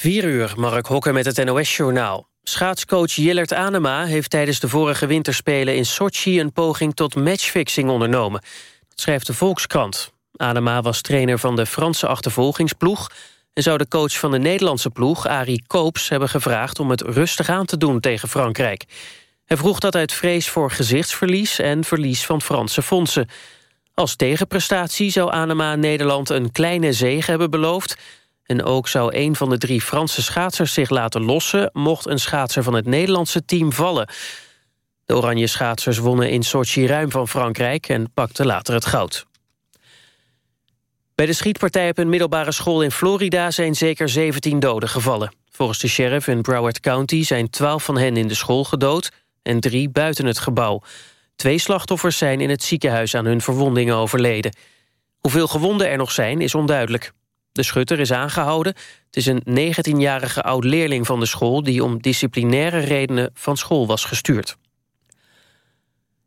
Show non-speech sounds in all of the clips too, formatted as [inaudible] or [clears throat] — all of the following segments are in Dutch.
4 uur, Mark Hokker met het NOS-journaal. Schaatscoach Jillert Anema heeft tijdens de vorige winterspelen in Sochi... een poging tot matchfixing ondernomen. Dat schrijft de Volkskrant. Anema was trainer van de Franse achtervolgingsploeg... en zou de coach van de Nederlandse ploeg, Arie Koops... hebben gevraagd om het rustig aan te doen tegen Frankrijk. Hij vroeg dat uit vrees voor gezichtsverlies... en verlies van Franse fondsen. Als tegenprestatie zou Anema Nederland een kleine zege hebben beloofd... En ook zou een van de drie Franse schaatsers zich laten lossen... mocht een schaatser van het Nederlandse team vallen. De oranje schaatsers wonnen in Sochi ruim van Frankrijk... en pakten later het goud. Bij de schietpartij op een middelbare school in Florida... zijn zeker 17 doden gevallen. Volgens de sheriff in Broward County zijn 12 van hen in de school gedood... en drie buiten het gebouw. Twee slachtoffers zijn in het ziekenhuis aan hun verwondingen overleden. Hoeveel gewonden er nog zijn, is onduidelijk. De schutter is aangehouden. Het is een 19-jarige oud-leerling van de school... die om disciplinaire redenen van school was gestuurd.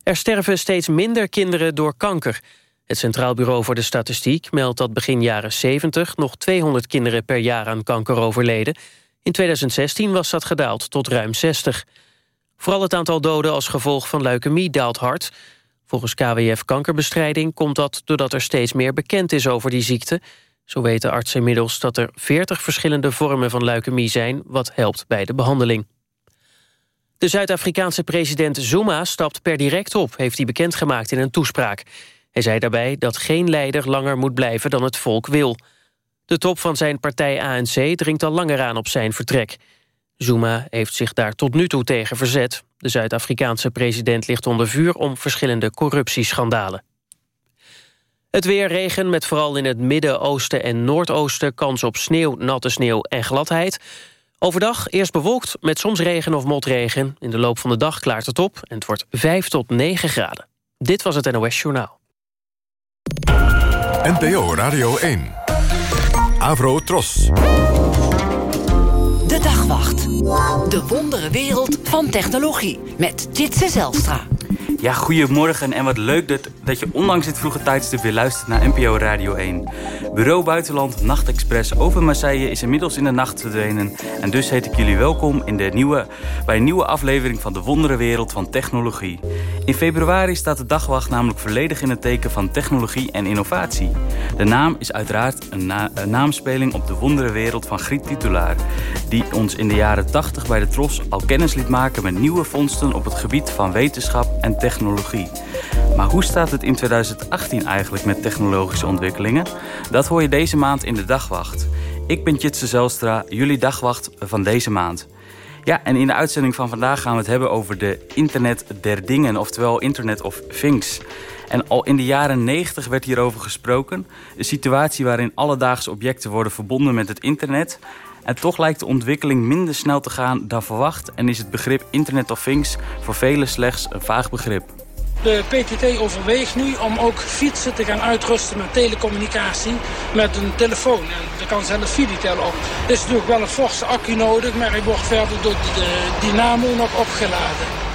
Er sterven steeds minder kinderen door kanker. Het Centraal Bureau voor de Statistiek meldt dat begin jaren 70... nog 200 kinderen per jaar aan kanker overleden. In 2016 was dat gedaald tot ruim 60. Vooral het aantal doden als gevolg van leukemie daalt hard. Volgens KWF Kankerbestrijding komt dat doordat er steeds meer bekend is over die ziekte... Zo weten artsen inmiddels dat er 40 verschillende vormen van leukemie zijn... wat helpt bij de behandeling. De Zuid-Afrikaanse president Zuma stapt per direct op... heeft hij bekendgemaakt in een toespraak. Hij zei daarbij dat geen leider langer moet blijven dan het volk wil. De top van zijn partij ANC dringt al langer aan op zijn vertrek. Zuma heeft zich daar tot nu toe tegen verzet. De Zuid-Afrikaanse president ligt onder vuur om verschillende corruptieschandalen. Het weer regen met vooral in het midden, oosten en noordoosten... kans op sneeuw, natte sneeuw en gladheid. Overdag eerst bewolkt met soms regen of motregen. In de loop van de dag klaart het op en het wordt 5 tot 9 graden. Dit was het NOS Journaal. NPO Radio 1. Avro Tros. De Dagwacht. De wondere wereld van technologie. Met Jitse Zelstra. Ja, goedemorgen en wat leuk dat, dat je ondanks dit vroege tijdstip weer luistert naar NPO Radio 1. Bureau Buitenland Nachtexpress over Marseille is inmiddels in de nacht verdwenen. En dus heet ik jullie welkom in de nieuwe, bij een nieuwe aflevering van de wonderenwereld van technologie. In februari staat de dagwacht namelijk volledig in het teken van technologie en innovatie. De naam is uiteraard een, naamspeling op de wonderenwereld van Griet Titulaar. Die ons in de jaren 80 bij de Tros al kennis liet maken met nieuwe vondsten op het gebied van wetenschap en technologie technologie. Maar hoe staat het in 2018 eigenlijk met technologische ontwikkelingen? Dat hoor je deze maand in de Dagwacht. Ik ben Jitse Zelstra, jullie Dagwacht van deze maand. Ja, en in de uitzending van vandaag gaan we het hebben over de Internet der Dingen, oftewel Internet of Things. En al in de jaren 90 werd hierover gesproken. Een situatie waarin alledaagse objecten worden verbonden met het internet. En toch lijkt de ontwikkeling minder snel te gaan dan verwacht... en is het begrip Internet of Things voor velen slechts een vaag begrip. De PTT overweegt nu om ook fietsen te gaan uitrusten met telecommunicatie met een telefoon. En er kan zelfs Fiditel op. Er is natuurlijk wel een forse accu nodig, maar hij wordt verder door de dynamo nog opgeladen.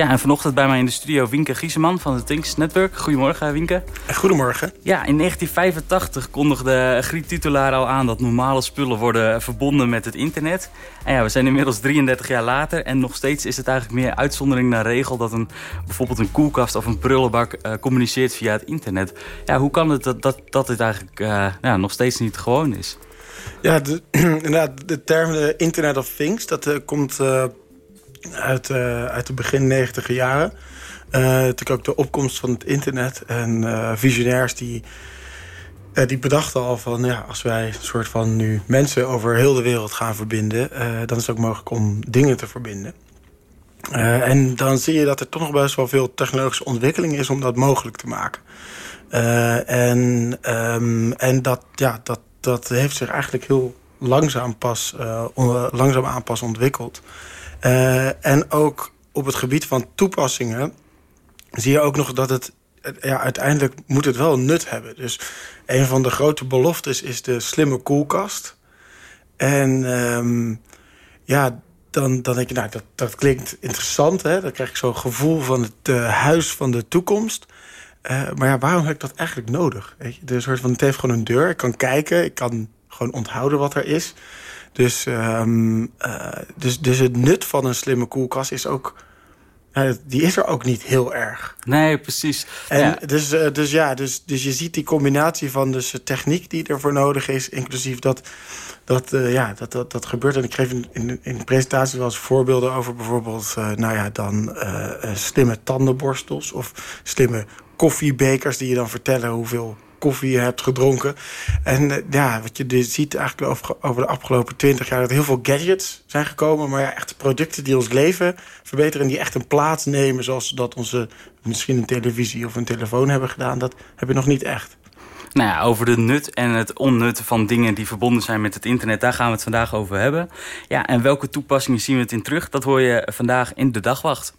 Ja, en vanochtend bij mij in de studio Wienke Gieseman van het Tinks Network. Goedemorgen, Wienke. Goedemorgen. Ja, in 1985 kondigde Griet Titulaar al aan dat normale spullen worden verbonden met het internet. En ja, we zijn inmiddels 33 jaar later en nog steeds is het eigenlijk meer uitzondering dan regel dat een, bijvoorbeeld een koelkast of een prullenbak uh, communiceert via het internet. Ja, hoe kan het dat, dat, dat dit eigenlijk uh, ja, nog steeds niet gewoon is? Ja, de, [clears throat] inderdaad, de term de Internet of Things, dat uh, komt uit, uh, uit de begin negentiger jaren. Uh, natuurlijk ook de opkomst van het internet en uh, visionairs die, die bedachten al van... ja, als wij een soort van nu mensen over heel de wereld gaan verbinden... dan is het ook mogelijk om dingen te verbinden. en dan zie je dat er toch nog best wel veel technologische ontwikkeling is... om dat mogelijk te maken. en um, en dat, ja, dat, dat heeft zich eigenlijk heel langzaam, pas, langzaam aan pas ontwikkeld... Uh, en ook op het gebied van toepassingen zie je ook nog dat het... Ja, uiteindelijk moet het wel nut hebben. Dus een van de grote beloftes is de slimme koelkast. En um, ja, dan, dan denk je, nou, dat, dat klinkt interessant. Hè? Dan krijg ik zo'n gevoel van het uh, huis van de toekomst. Uh, maar ja, waarom heb ik dat eigenlijk nodig? Weet je? Soort van, het heeft gewoon een deur. Ik kan kijken, ik kan gewoon onthouden wat er is. Dus, ehm, dus, dus het nut van een slimme koelkast is ook die is er ook niet heel erg. Nee, precies. En Dus, uh, dus ja, dus, dus je ziet die combinatie van dus techniek die ervoor nodig is... inclusief dat dat, uh, ja, dat, dat, dat gebeurt. En ik geef in, in, in de presentatie wel eens voorbeelden over bijvoorbeeld... Uh, nou ja, dan slimme tandenborstels of slimme koffiebekers... die je dan vertellen hoeveel koffie hebt gedronken. En eh, ja, wat je dus ziet eigenlijk over, over de afgelopen twintig jaar... dat heel veel gadgets zijn gekomen. Maar ja, echt producten die ons leven verbeteren... die echt een plaats nemen zoals dat onze misschien een televisie of een telefoon hebben gedaan. Dat heb je nog niet echt. Nou ja, over de nut en het onnut van dingen die verbonden zijn met het internet... daar gaan we het vandaag over hebben. Ja, en welke toepassingen zien we het in terug? Dat hoor je vandaag in de dagwacht.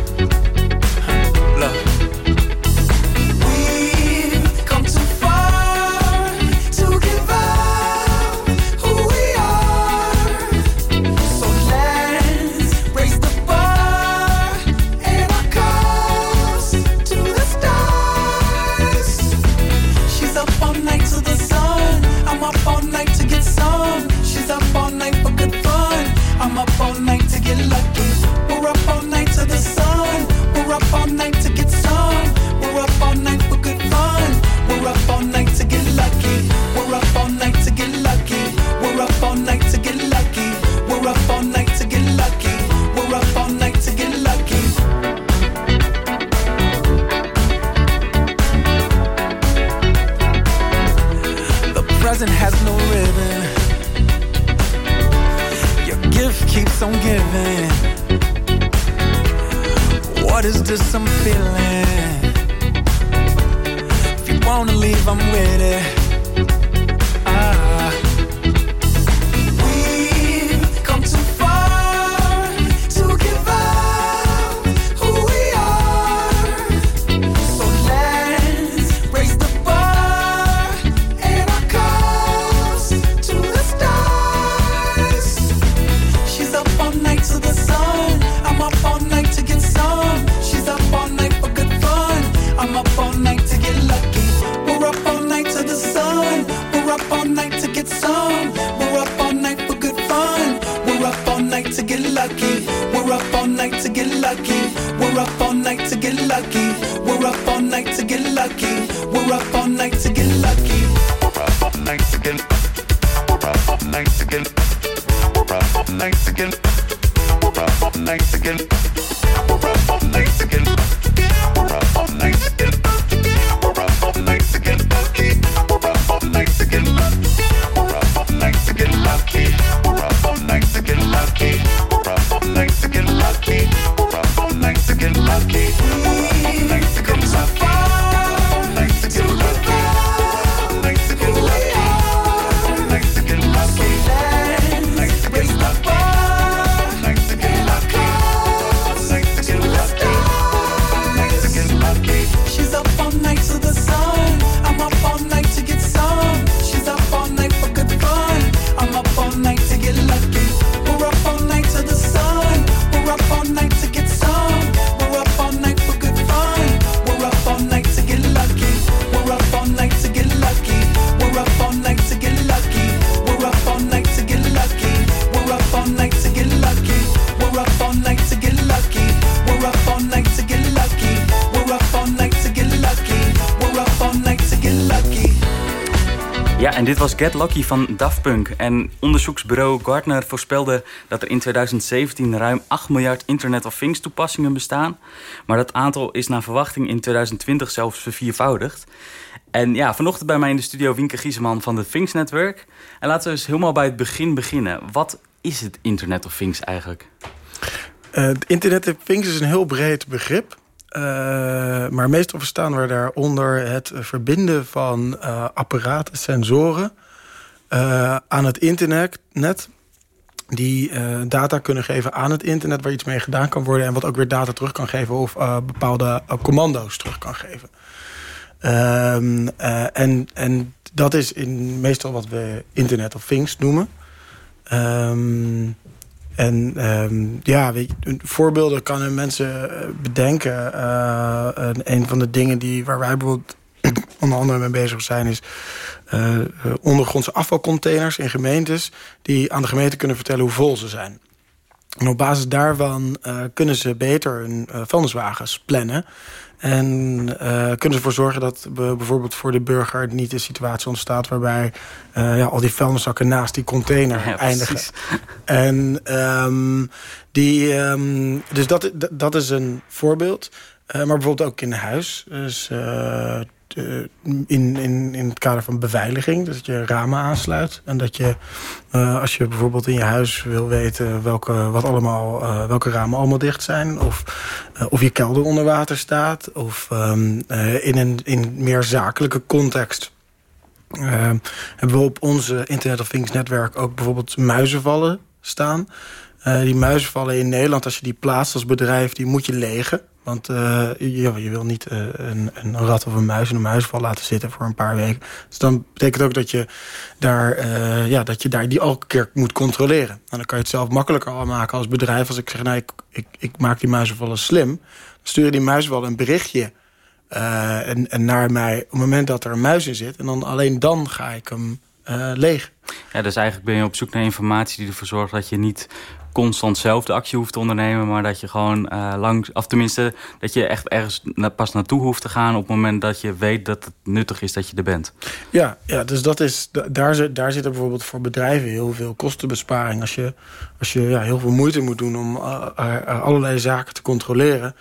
Get Lucky van Daft Punk. En onderzoeksbureau Gartner voorspelde dat er in 2017 ruim 8 miljard Internet of Things toepassingen bestaan. Maar dat aantal is naar verwachting in 2020 zelfs verviervoudigd. En ja, vanochtend bij mij in de studio Wienke Gieseman van de Things Network. En laten we eens helemaal bij het begin beginnen. Wat is het Internet of Things eigenlijk? Uh, het Internet of Things is een heel breed begrip. Uh, maar meestal verstaan we daaronder het verbinden van uh, apparaten, sensoren... Uh, aan het internet net, die data kunnen geven aan het internet... waar iets mee gedaan kan worden... en wat ook weer data terug kan geven... of bepaalde commando's terug kan geven. Ehm, en, en dat is in meestal wat we Internet of Things noemen. Ehm, en um, ja, weet voorbeelden kunnen mensen eh, bedenken. Uh, een van de dingen die, waar wij bijvoorbeeld [clears throat] onder andere mee bezig zijn... is uh, ondergrondse afvalcontainers in gemeentes... die aan de gemeente kunnen vertellen hoe vol ze zijn. En op basis daarvan kunnen ze beter hun vuilniswagens plannen... En uh, kunnen ze ervoor zorgen dat we bijvoorbeeld voor de burger niet een situatie ontstaat... waarbij uh, ja, al die vuilniszakken naast die container [laughs] ja, eindigen. [laughs] En um, die, um, dus dat, dat is een voorbeeld. Uh, maar bijvoorbeeld ook in huis. Dus eh, in, in, in het kader van beveiliging. Dus dat je ramen aansluit. En dat je, uh, als je bijvoorbeeld in je huis wil weten... welke, wat allemaal, uh, welke ramen allemaal dicht zijn. Of, of je kelder onder water staat. Of um, in een in meer zakelijke context... hebben we op onze Internet of Things netwerk ook bijvoorbeeld muizenvallen staan. die muizenvallen in Nederland, als je die plaatst als bedrijf... die moet je legen. Want uh, je, je, wil niet uh, een, een, rat of een muis in een muisval laten zitten voor een paar weken. Dus dan betekent ook dat je daar, uh, ja, dat je daar die elke keer moet controleren. En dan kan je het zelf makkelijker al maken als bedrijf. Als ik zeg, nou, ik, ik, ik maak die muizenvallen slim. Dan sturen die muizenvallen een berichtje en naar mij op het moment dat er een muis in zit. En dan alleen dan ga ik hem leeg. Ja, dus eigenlijk ben je op zoek naar informatie die ervoor zorgt dat je niet constant zelf de actie hoeft te ondernemen... maar dat je gewoon uh, langs... of tenminste, dat je echt ergens pas naartoe hoeft te gaan... op het moment dat je weet dat het nuttig is dat je er bent. Ja, ja dus dat is, daar, daar zit bijvoorbeeld voor bedrijven heel veel kostenbesparing. Als je, als je ja, heel veel moeite moet doen om uh, uh, allerlei zaken te controleren...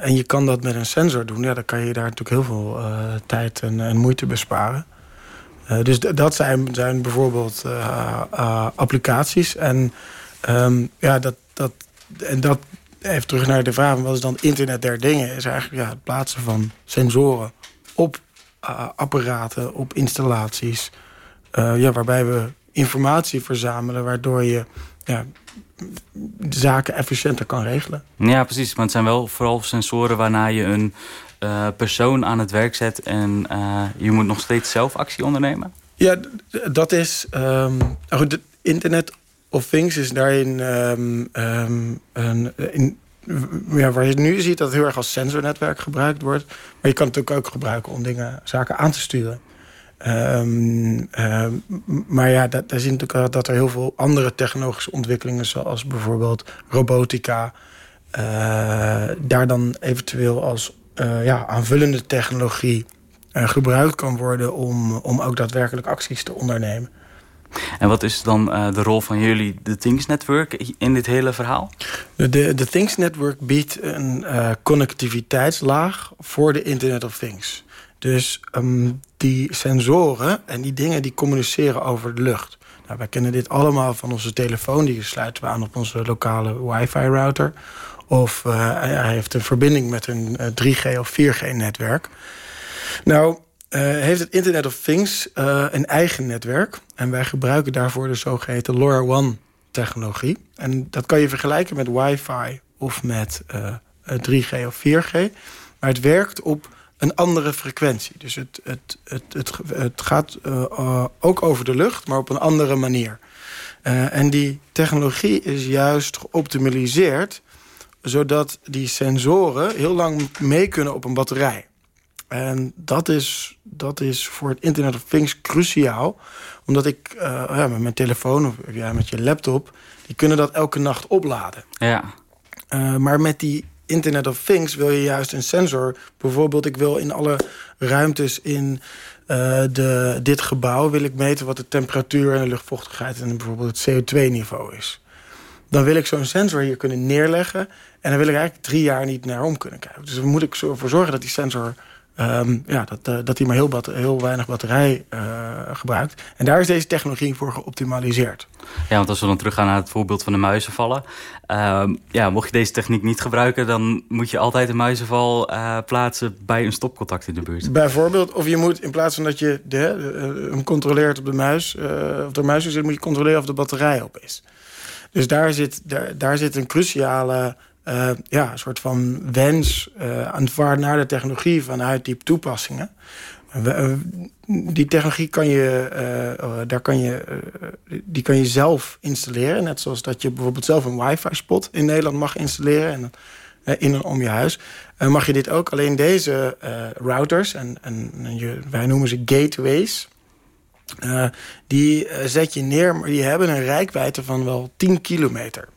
En je kan dat met een sensor doen. Ja, dan kan je daar natuurlijk heel veel tijd en, en, moeite besparen. Dus dat zijn, zijn bijvoorbeeld applicaties. En Um, ja, dat, dat, en dat even terug naar de vraag... wat is dan internet der dingen? Is eigenlijk ja, het plaatsen van sensoren op uh, apparaten, op installaties... Uh, ja, waarbij we informatie verzamelen... waardoor je ja, de zaken efficiënter kan regelen. Ja, precies. Maar het zijn wel vooral sensoren waarna je een uh, persoon aan het werk zet... en je moet nog steeds zelf actie ondernemen? Ja, dat is... Um, goed, internet of Things is daarin... Um, um, een, in, waar je nu ziet dat het heel erg als sensornetwerk gebruikt wordt. Maar je kan het ook, ook gebruiken om dingen, zaken aan te sturen. Um, maar ja, daar zie je natuurlijk dat er heel veel andere technologische ontwikkelingen... zoals bijvoorbeeld robotica... Uh, daar dan eventueel als uh, ja, aanvullende technologie uh, gebruikt kan worden... Om, om ook daadwerkelijk acties te ondernemen. En wat is dan uh, de rol van jullie, de Things Network, in dit hele verhaal? De, de Things Network biedt een uh, connectiviteitslaag voor de Internet of Things. Dus um, die sensoren en die dingen die communiceren over de lucht. Nou, wij kennen dit allemaal van onze telefoon. Die sluiten we aan op onze lokale wifi-router. Of uh, hij heeft een verbinding met een 3G of 4G-netwerk. Nou, uh, heeft het Internet of Things uh, een eigen netwerk. En wij gebruiken daarvoor de zogeheten LoRaWAN-technologie. En dat kan je vergelijken met wifi of met uh, 3G of 4G. Maar het werkt op een andere frequentie. Dus het, het, het, het, het gaat ook over de lucht, maar op een andere manier. en die technologie is juist geoptimaliseerd... zodat die sensoren heel lang mee kunnen op een batterij. En dat is, dat is voor het Internet of Things cruciaal. Omdat ik uh, ja, met mijn telefoon of ja, met je laptop... die kunnen dat elke nacht opladen. Ja. Uh, maar met die Internet of Things wil je juist een sensor... bijvoorbeeld ik wil in alle ruimtes in uh, de, dit gebouw... wil ik meten wat de temperatuur en de luchtvochtigheid... en bijvoorbeeld het CO2-niveau is. Dan wil ik zo'n sensor hier kunnen neerleggen... en dan wil ik eigenlijk drie jaar niet naar om kunnen kijken. Dus dan moet ik ervoor zorgen dat die sensor Um, ja, dat, uh, dat hij maar heel, heel weinig batterij uh, gebruikt. En daar is deze technologie voor geoptimaliseerd. Ja, want als we dan teruggaan naar het voorbeeld van de muizenvallen. Uh, ja, mocht je deze techniek niet gebruiken... dan moet je altijd een muizenval uh, plaatsen bij een stopcontact in de buurt. Bijvoorbeeld, of je moet in plaats van dat je de, hem controleert op de muis... of de muis zit, moet je controleren of de batterij op is. Dus daar zit, daar, daar zit een cruciale uh, ja, soort van wens uh, naar de technologie vanuit die toepassingen. Uh, die technologie kan je, daar kan je, die kan je zelf installeren. Net zoals dat je bijvoorbeeld zelf een wifi-spot in Nederland mag installeren. En, in en om je huis. mag je dit ook. Alleen deze routers, en, en je, wij noemen ze gateways... die zet je neer, maar die hebben een rijkwijde van wel 10 kilometer.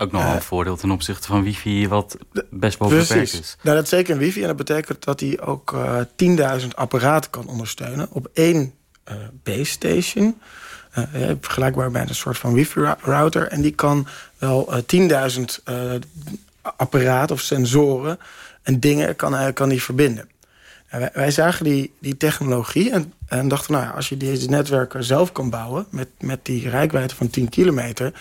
Ook nog uh, een voordeel ten opzichte van wifi wat best wel beperkt is. Nou, dat is zeker een wifi en dat betekent dat hij ook uh, 10.000 apparaten kan ondersteunen op één uh, base station. Uh, vergelijkbaar bij een soort van wifi-router. En die kan wel 10.000 apparaten of sensoren en dingen kan, kan die verbinden. Wij, wij, zagen die, die technologie en, en dachten... nou, als je deze netwerken zelf kan bouwen... met, met die rijkwijde van 10 kilometer...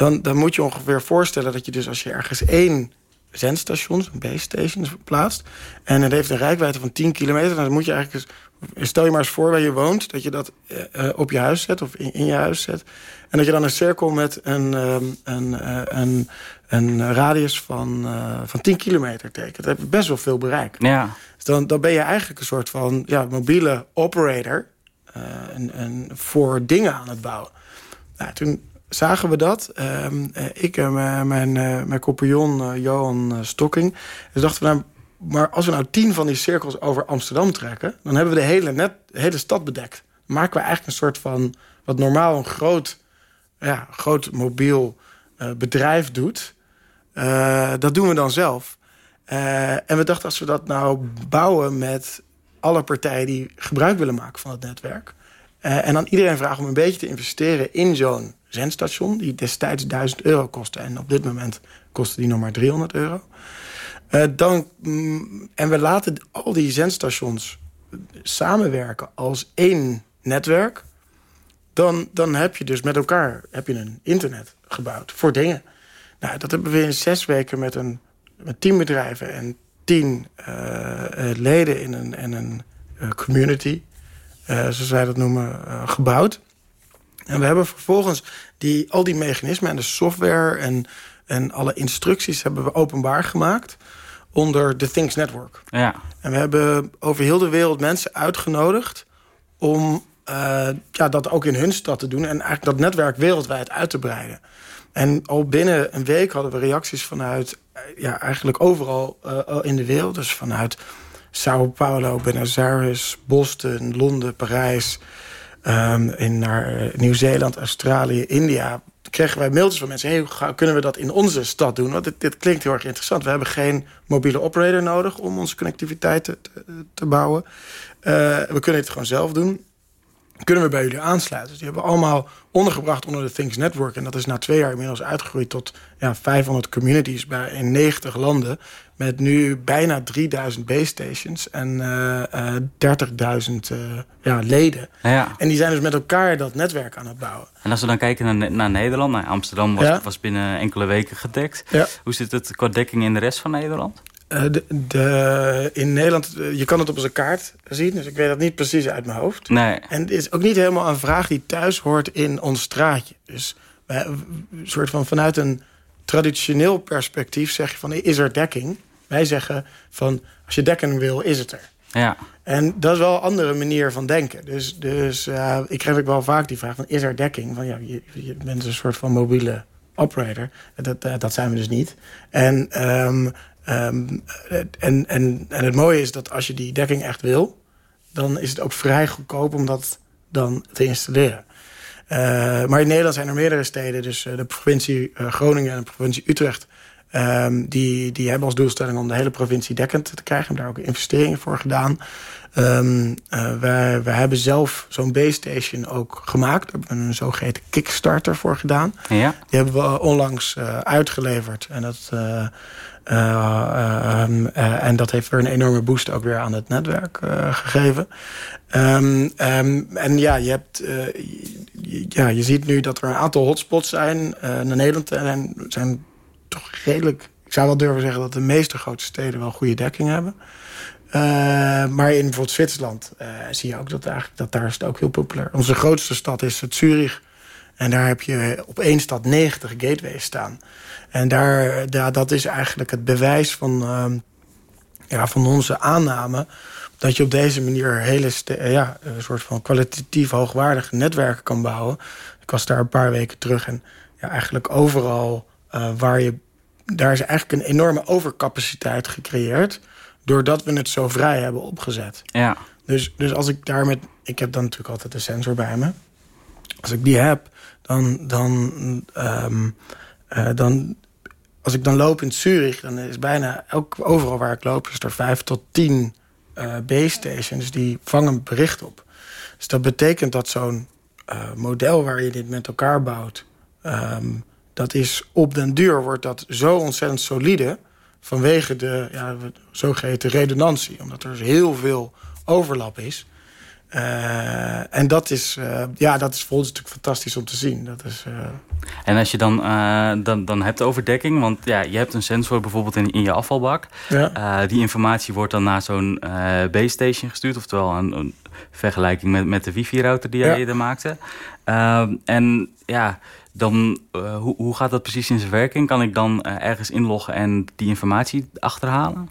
Dan, dan moet je ongeveer voorstellen dat je dus als je ergens één zendstation, een base station, plaatst... en het heeft een rijkwijde van 10 kilometer... dan moet je eigenlijk... Stel je maar eens voor waar je woont... dat je dat uh, op je huis zet of in, in, je huis zet... en dat je dan een cirkel met een, um, een, uh, een, een radius van, uh, van 10 kilometer tekent. Dat heeft best wel veel bereik. Ja. Dus dan, dan ben je eigenlijk een soort van ja, mobiele operator... En, en voor dingen aan het bouwen. Nou, toen zagen we dat. Uh, ik en mijn, mijn compagnon uh, Johan Stokking. Dus dachten we, nou, maar als we nou tien van die cirkels over Amsterdam trekken... dan hebben we de hele, net, hele stad bedekt. Dan maken we eigenlijk een soort van... wat normaal een groot, ja, groot mobiel bedrijf doet... dat doen we dan zelf. en we dachten, als we dat nou bouwen met alle partijen... die gebruik willen maken van het netwerk... en dan iedereen vragen om een beetje te investeren in zo'n zendstation... die destijds 1000 euro kostte. En op dit moment kostte die nog maar 300 euro. Uh, dan, mm, en we laten al die zendstations samenwerken als één netwerk... Dan, dan heb je dus met elkaar heb je een internet gebouwd voor dingen. Nou, dat hebben we in zes weken met, een, met tien bedrijven en tien uh, leden in een, in een community... zoals wij dat noemen, gebouwd. En we hebben vervolgens die, al die mechanismen en de software... en, en alle instructies hebben we openbaar gemaakt onder de Things Network. Ja. En we hebben over heel de wereld mensen uitgenodigd... om uh, ja, dat ook in hun stad te doen... en eigenlijk dat netwerk wereldwijd uit te breiden. En al binnen een week hadden we reacties vanuit... ja, eigenlijk overal uh, in de wereld. Dus vanuit Sao Paulo, Buenos Aires, Boston, Londen, Parijs... Um, in naar uh, Nieuw-Zeeland, Australië, India... kregen wij mailtjes van mensen... Hey, kunnen we dat in onze stad doen? Want dit, dit, klinkt heel erg interessant. We hebben geen mobiele operator nodig... om onze connectiviteit te, te, te bouwen. Uh, we kunnen het gewoon zelf doen kunnen we bij jullie aansluiten. Dus die hebben allemaal ondergebracht onder de Things Network. En dat is na twee jaar inmiddels uitgegroeid tot ja, 500 communities bij, in 90 landen. Met nu bijna 3000 base stations en uh, uh, 30.000 uh, ja, leden. Ja. En die zijn dus met elkaar dat netwerk aan het bouwen. En als we dan kijken naar, naar Nederland, naar Amsterdam was, Ja. was binnen enkele weken gedekt. Ja. Hoe zit het qua dekking in de rest van Nederland? De, de, in Nederland, je kan het op onze kaart zien, dus ik weet dat niet precies uit mijn hoofd. Nee. En het is ook niet helemaal een vraag die thuis hoort in ons straatje. Dus een soort van vanuit een traditioneel perspectief zeg je van, is er dekking? Wij zeggen van, als je dekking wil, is het er. Ja. En dat is wel een andere manier van denken. Dus, dus uh, ik krijg ook wel vaak die vraag van, is er dekking? Van, ja, je, je bent een soort van mobiele operator. Dat, dat zijn we dus niet. En... Um, Um, en, en, en het mooie is dat als je die dekking echt wil... dan is het ook vrij goedkoop om dat dan te installeren. Uh, maar in Nederland zijn er meerdere steden. Dus uh, de provincie Groningen en de provincie Utrecht... Um, die, die hebben als doelstelling om de hele provincie dekkend te krijgen. We hebben daar ook investeringen voor gedaan. Um, uh, wij, wij hebben zelf zo'n base station ook gemaakt. Daar hebben we een zogeheten Kickstarter voor gedaan. Ja. Die hebben we onlangs uh, uitgeleverd. En dat, uh, um, en dat heeft weer een enorme boost ook weer aan het netwerk gegeven. Um, en ja, je, hebt, ja, je ziet nu dat er een aantal hotspots zijn. in Nederland en zijn toch redelijk... Ik zou wel durven zeggen dat de meeste grote steden wel goede dekking hebben. Uh, maar in Zwitserland uh, zie je ook dat, eigenlijk, dat daar is het ook heel populair. Onze grootste stad is het Zurich. En daar heb je op één stad 90 gateways staan. En daar, ja, dat is eigenlijk het bewijs van, uh, ja, van onze aanname... dat je op deze manier hele ja, een soort van kwalitatief hoogwaardige netwerken kan bouwen. Ik was daar een paar weken terug en ja, eigenlijk overal uh, waar je, daar is eigenlijk een enorme overcapaciteit gecreëerd... doordat we het zo vrij hebben opgezet. Ja. Dus, dus als ik daar met... Ik heb dan natuurlijk altijd de sensor bij me. Als ik die heb, dan... dan, um, uh, dan als ik dan loop in Zurich, dan is bijna elk, overal waar ik loop... is er vijf tot tien uh, base stations die vangen bericht op. Dus dat betekent dat zo'n uh, model waar je dit met elkaar bouwt... Um, dat is op den duur wordt dat zo ontzettend solide... vanwege de ja, zogeheten redundantie. Omdat er heel veel overlap is. Uh, en dat is, uh, ja, dat is voor ons natuurlijk fantastisch om te zien. Dat is, uh... En als je dan, dan, dan hebt over dekking, want ja, je hebt een sensor bijvoorbeeld in, in je afvalbak. Ja. die informatie wordt dan naar zo'n base station gestuurd, oftewel een, een vergelijking met, met de wifi-router die jij Ja. eerder maakte. en ja, dan, uh, hoe, hoe gaat dat precies in zijn werking? Kan ik dan uh, ergens inloggen en die informatie achterhalen?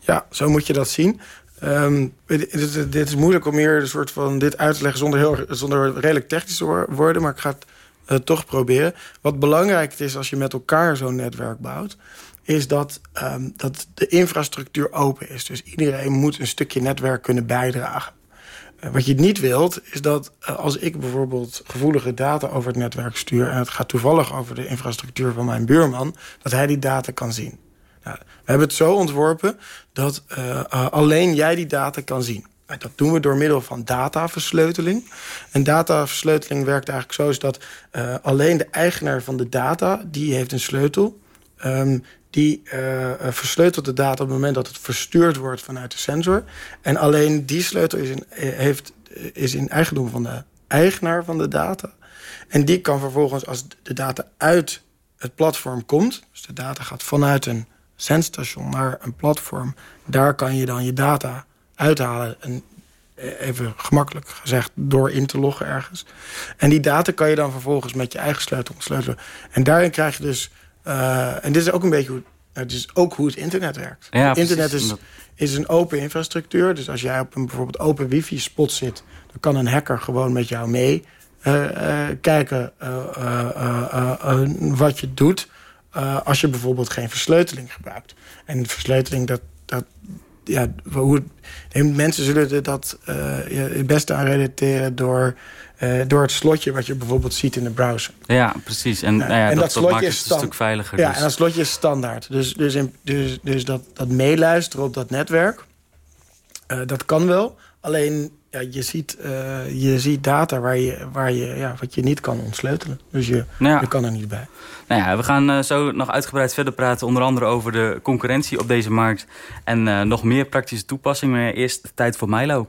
Ja, zo moet je dat zien. Um, dit, is moeilijk om hier een soort van dit uit te leggen zonder, heel, zonder redelijk technisch te worden, maar ik ga het uh, toch proberen. Wat belangrijk is als je met elkaar zo'n netwerk bouwt, is dat, um, dat de infrastructuur open is. Dus iedereen moet een stukje netwerk kunnen bijdragen. Uh, wat je niet wilt, is dat uh, als ik bijvoorbeeld gevoelige data over het netwerk stuur... en het gaat toevallig over de infrastructuur van mijn buurman... dat hij die data kan zien. Nou, we hebben het zo ontworpen dat uh, alleen jij die data kan zien. En dat doen we door middel van dataversleuteling. En dataversleuteling werkt eigenlijk zo... is dat alleen de eigenaar van de data, die heeft een sleutel... Um, die uh, versleutelt de data op het moment dat het verstuurd wordt vanuit de sensor. En alleen die sleutel is in, heeft, is in eigendom van de eigenaar van de data. En die kan vervolgens, als de data uit het platform komt... dus de data gaat vanuit een zendstation naar een platform... daar kan je dan je data uithalen. En even gemakkelijk gezegd, door in te loggen ergens. En die data kan je dan vervolgens met je eigen sleutel ontsleutelen. En daarin krijg je dus... Uh, en dit is ook een beetje hoe, het is ook hoe het internet werkt. Ja, internet precies. is, is een open infrastructuur. Dus als jij op een bijvoorbeeld open wifi-spot zit... dan kan een hacker gewoon met jou mee uh, uh, kijken wat je doet... als je bijvoorbeeld geen versleuteling gebruikt. En versleuteling, dat, dat, ja, hoe, mensen zullen dat het beste aan relateren door, uh, door het slotje wat je bijvoorbeeld ziet in de browser. Ja, precies. En, nou ja, en dat, dat, slotje maakt het is een stuk veiliger. Ja, dus. en dat slotje is standaard. Dus, dus, in, dus, dus dat, dat meeluisteren op dat netwerk, uh, dat kan wel. Alleen ja, je, ziet, je ziet data waar je, waar je, ja, wat je niet kan ontsleutelen. Dus je, ja. je kan er niet bij. Nou ja, we gaan uh, zo nog uitgebreid verder praten. Onder andere over de concurrentie op deze markt. En uh, nog meer praktische toepassingen. Maar eerst tijd voor Milo.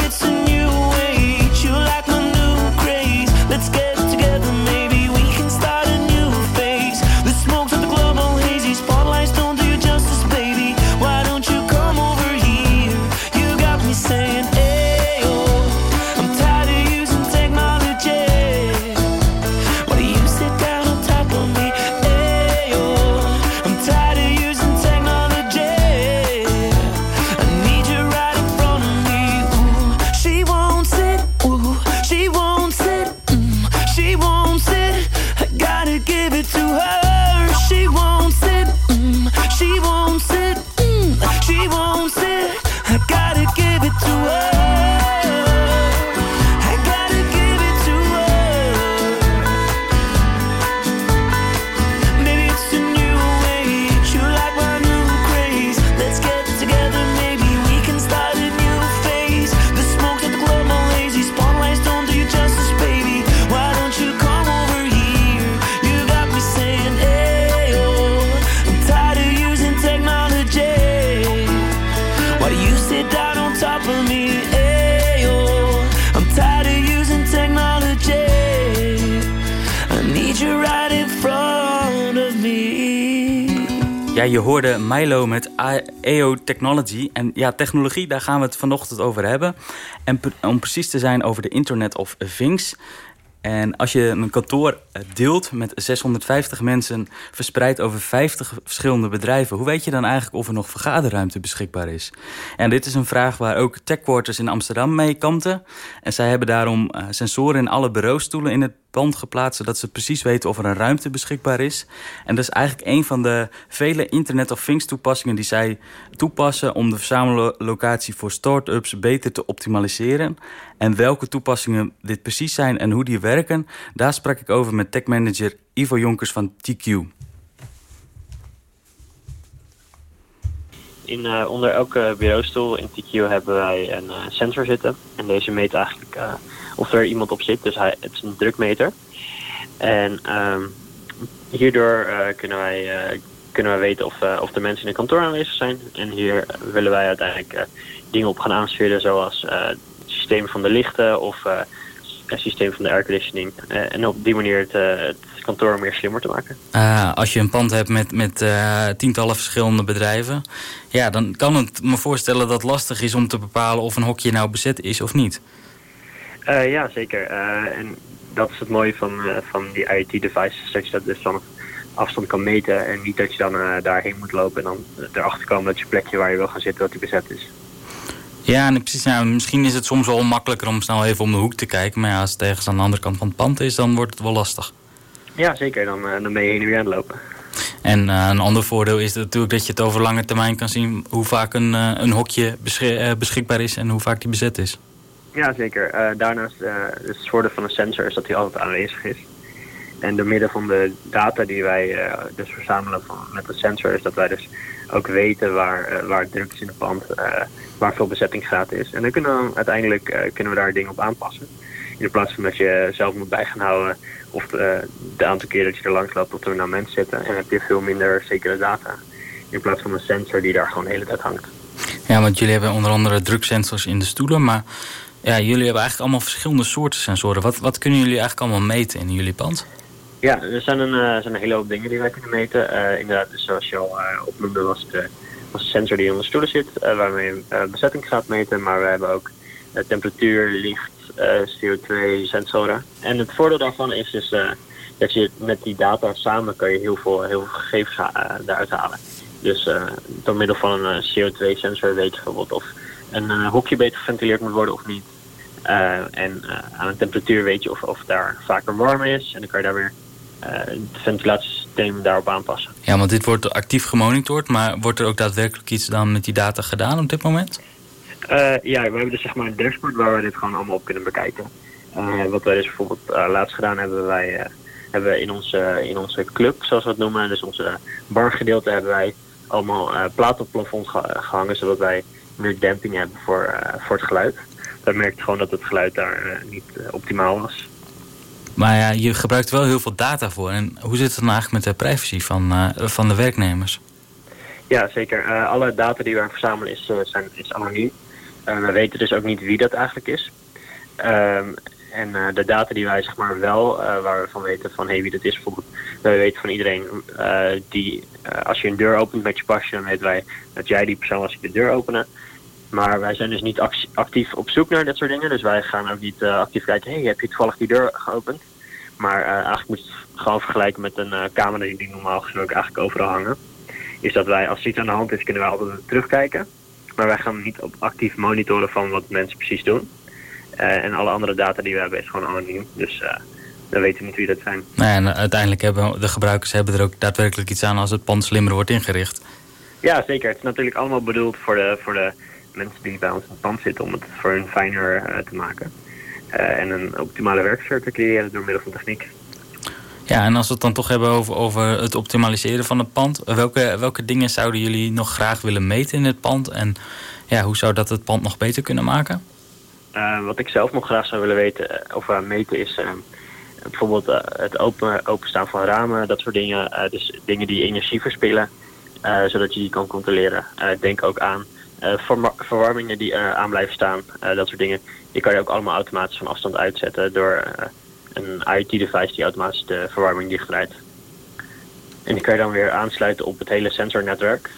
je hoorde Milo met AEO Technology. En ja, technologie, daar gaan we het vanochtend over hebben. En om precies te zijn over de Internet of Things. En als je een kantoor eh, deelt met 650 mensen... verspreid over 50 verschillende bedrijven... hoe weet je dan eigenlijk of er nog vergaderruimte beschikbaar is? En dit is een vraag waar ook TechQuarters in Amsterdam mee kampten. En zij hebben daarom eh, sensoren in alle bureaustoelen in het pand geplaatst... zodat ze precies weten of er een ruimte beschikbaar is. En dat is eigenlijk een van de vele Internet of Things toepassingen... die zij toepassen om de verzamellocatie voor start-ups beter te optimaliseren. En welke toepassingen dit precies zijn en hoe die werken... daar sprak ik over met techmanager Ivo Jonkers van TQ. In, eh, onder elke bureaustoel in TQ hebben wij een eh, sensor zitten. En deze meet eigenlijk eh, of er iemand op zit. Dus hij, het is een drukmeter. En ehm, hierdoor kunnen, wij, kunnen wij weten of, of de mensen in het kantoor aanwezig zijn. En hier willen wij uiteindelijk dingen op gaan aansturen zoals systeem van de lichten of eh, het systeem van de airconditioning. Eh, en op die manier het, eh, het kantoor meer slimmer te maken. Ah, als je een pand hebt met, met eh, tientallen verschillende bedrijven... ja, dan kan het me voorstellen dat het lastig is om te bepalen... of een hokje nou bezet is of niet. Eh, ja, zeker. Eh, en dat is het mooie van, eh, van die IoT-devices. Dat je dat dus van afstand kan meten. En niet dat je dan eh, daarheen moet lopen en dan erachter komen dat je plekje waar je wil gaan zitten, dat die bezet is. Ja, precies. Nou, misschien is het soms wel makkelijker om snel even om de hoek te kijken. Maar ja, als het ergens aan de andere kant van het pand is, dan wordt het wel lastig. Ja, zeker. Dan, eh, dan ben je heen en weer aan het lopen. En eh, een ander voordeel is natuurlijk dat je het over lange termijn kan zien... hoe vaak een, eh, een hokje beschik- beschikbaar is en hoe vaak die bezet is. Ja, zeker. Daarnaast eh het voordeel van een sensor is dat hij altijd aanwezig is. En door middel van de data die wij dus verzamelen van, met de sensor... is dat wij dus ook weten waar, waar het druk is in het pand, waar veel bezettingsgraad is. En dan kunnen we uiteindelijk eh, kunnen we daar dingen op aanpassen. In plaats van dat je zelf moet bij gaan houden of eh, de aantal keer dat je er langs loopt of er nou mensen zitten. En heb je veel minder zekere data. In plaats van een sensor die daar gewoon de hele tijd hangt. Ja, want jullie hebben onder andere druksensors in de stoelen. Maar ja, jullie hebben eigenlijk allemaal verschillende soorten sensoren. Wat, wat kunnen jullie eigenlijk allemaal meten in jullie pand? Ja, er zijn een, er zijn een hele hoop dingen die wij kunnen meten. Inderdaad, dus zoals je al eh, opnoemde, was de sensor die onder de stoelen zit, eh, waarmee je eh, bezetting gaat meten. Maar we hebben ook eh, temperatuur, licht, eh, CO2-sensoren. En het voordeel daarvan is dus dat je met die data samen kan je heel veel, heel veel gegevens daaruit halen. Dus door middel van een eh, CO2-sensor weet je bijvoorbeeld of een hokje beter geventileerd moet worden of niet. En aan de temperatuur weet je of, of daar vaker warm is. En dan kan je daar weer eh, het ventilatiesysteem daarop aanpassen. Ja, want dit wordt actief gemonitord. Maar wordt er ook daadwerkelijk iets dan met die data gedaan op dit moment? Eh, ja, we hebben dus zeg maar een dashboard waar we dit gewoon allemaal op kunnen bekijken. wat wij dus bijvoorbeeld laatst gedaan hebben, wij hebben in onze, in onze club, zoals we het noemen, dus onze bargedeelte, hebben wij allemaal platen op het plafond gehangen, zodat wij meer demping hebben voor, voor het geluid. Daar merkte gewoon dat het geluid daar niet optimaal was. Maar ja, je gebruikt wel heel veel data voor. En hoe zit het dan eigenlijk met de privacy van, van de werknemers? Ja, zeker. Uh, alle data die we verzamelen is, uh, zijn, is anoniem. We weten dus ook niet wie dat eigenlijk is. Um, en de data die wij zeg maar wel, waar we van weten van hey, wie dat is bijvoorbeeld. Wij weten van iedereen die, als je een deur opent met je pasje, dan weten wij dat jij die persoon was die de deur openen. Maar wij zijn dus niet actief op zoek naar dat soort dingen. Dus wij gaan ook niet actief kijken, hey, heb je toevallig die deur geopend? Maar eigenlijk moet je het gewoon vergelijken met een camera die normaal gesproken eigenlijk overal hangen is dat wij, als er iets aan de hand is, kunnen wij altijd terugkijken. Maar wij gaan niet op actief monitoren van wat mensen precies doen. En alle andere data die we hebben is gewoon anoniem. Dus dan weten we niet wie dat zijn. Nou ja, en uiteindelijk hebben de gebruikers hebben er ook daadwerkelijk iets aan als het pand slimmer wordt ingericht. Ja, zeker. Het is natuurlijk allemaal bedoeld voor de, voor de mensen die bij ons in het pand zitten... om het voor hun fijner uh, te maken. en een optimale werksfeer te creëren door middel van techniek. Ja, en als we het dan toch hebben over, over het optimaliseren van het pand... Welke, welke dingen zouden jullie nog graag willen meten in het pand? En ja, hoe zou dat het pand nog beter kunnen maken? Uh, wat ik zelf nog graag zou willen weten eh, of uh, meten is... Uh, bijvoorbeeld het open, openstaan van ramen, dat soort dingen. dus dingen die energie verspillen, zodat je die kan controleren. denk ook aan verwarmingen die aan blijven staan, dat soort dingen. Die kan je ook allemaal automatisch van afstand uitzetten door een IoT-device die automatisch de verwarming dichtdraait. En die kan je dan weer aansluiten op het hele sensornetwerk.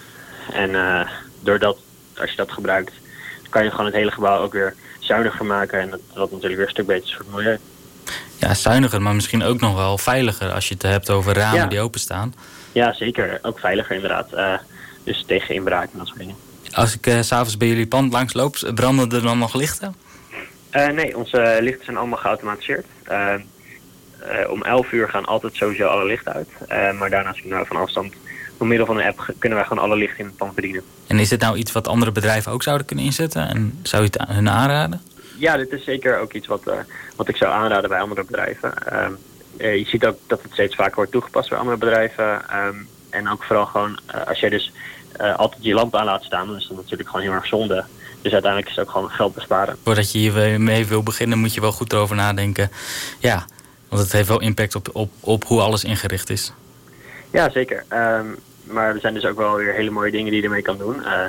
En uh, doordat, als je dat gebruikt, kan je gewoon het hele gebouw ook weer zuiniger maken. En dat, wat natuurlijk weer een stuk beter is voor het milieu. Ja, zuiniger, maar misschien ook nog wel veiliger als je het hebt over ramen die openstaan. Ja, zeker. Ook veiliger inderdaad. Uh, dus tegen inbraak en dat soort dingen. Als ik uh, s'avonds bij jullie pand langs loop, branden er dan nog lichten? Uh, nee, onze lichten zijn allemaal geautomatiseerd. Om 11 uur gaan altijd sowieso alle lichten uit. maar daarnaast kunnen we van afstand door middel van een app kunnen wij gewoon alle lichten in het pand bedienen. En is dit nou iets wat andere bedrijven ook zouden kunnen inzetten? En zou je het hun aanraden? Ja, dit is zeker ook iets wat, wat ik zou aanraden bij andere bedrijven. Ehm, je ziet ook dat het steeds vaker wordt toegepast bij andere bedrijven. Ehm, en ook vooral gewoon als jij dus altijd je lamp aan laat staan, dan is dat natuurlijk gewoon heel erg zonde. Dus uiteindelijk is het ook gewoon geld besparen. Voordat je hiermee wil beginnen moet je wel goed erover nadenken. Ja, want het heeft wel impact op, op, op hoe alles ingericht is. Ja, zeker. Um, maar er zijn dus ook wel weer hele mooie dingen die je ermee kan doen. Uh,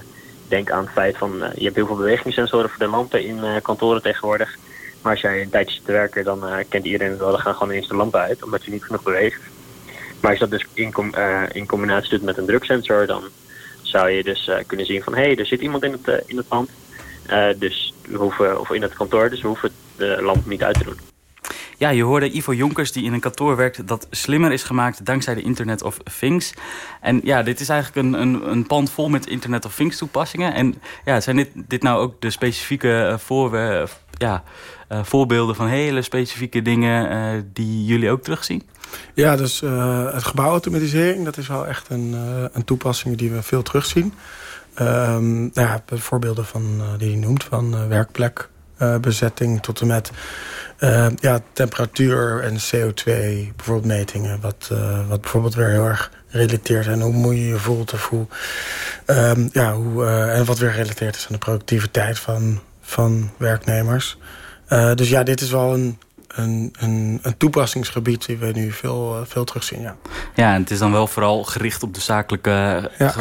denk aan het feit van, uh, je hebt heel veel bewegingssensoren voor de lampen in uh, kantoren tegenwoordig. Maar als jij een tijdje zit te werken, dan kent iedereen het wel. Dan gaan gewoon eens de lampen uit, omdat je niet genoeg beweegt. Maar als je dat dus in, com in combinatie doet met een druksensor, dan zou je dus kunnen zien van... hé, hey, er zit iemand in het, in het pand. Uh, dus we hoeven, of in het kantoor, dus we hoeven de lamp niet uit te doen. Ja, je hoorde Ivo Jonkers die in een kantoor werkt dat slimmer is gemaakt dankzij de Internet of Things. En ja, dit is eigenlijk een, een, een pand vol met Internet of Things toepassingen. En ja, zijn dit, dit nou ook de specifieke voor, ja, voorbeelden van hele specifieke dingen die jullie ook terugzien? Ja, dus het gebouwautomatisering, dat is wel echt een, een toepassing die we veel terugzien. Um, ja, voorbeelden van, uh, die je noemt, van werkplekbezetting tot en met ja, temperatuur en CO2 bijvoorbeeld metingen. Wat, wat bijvoorbeeld weer heel erg relateert aan hoe moe je je voelt of hoe, um, ja, hoe, en wat weer gerelateerd is aan de productiviteit van, van werknemers. dus ja, dit is wel een een, een, een, toepassingsgebied die we nu veel, uh, veel terugzien. Ja. ja, en het is dan wel vooral gericht op de zakelijke, ja.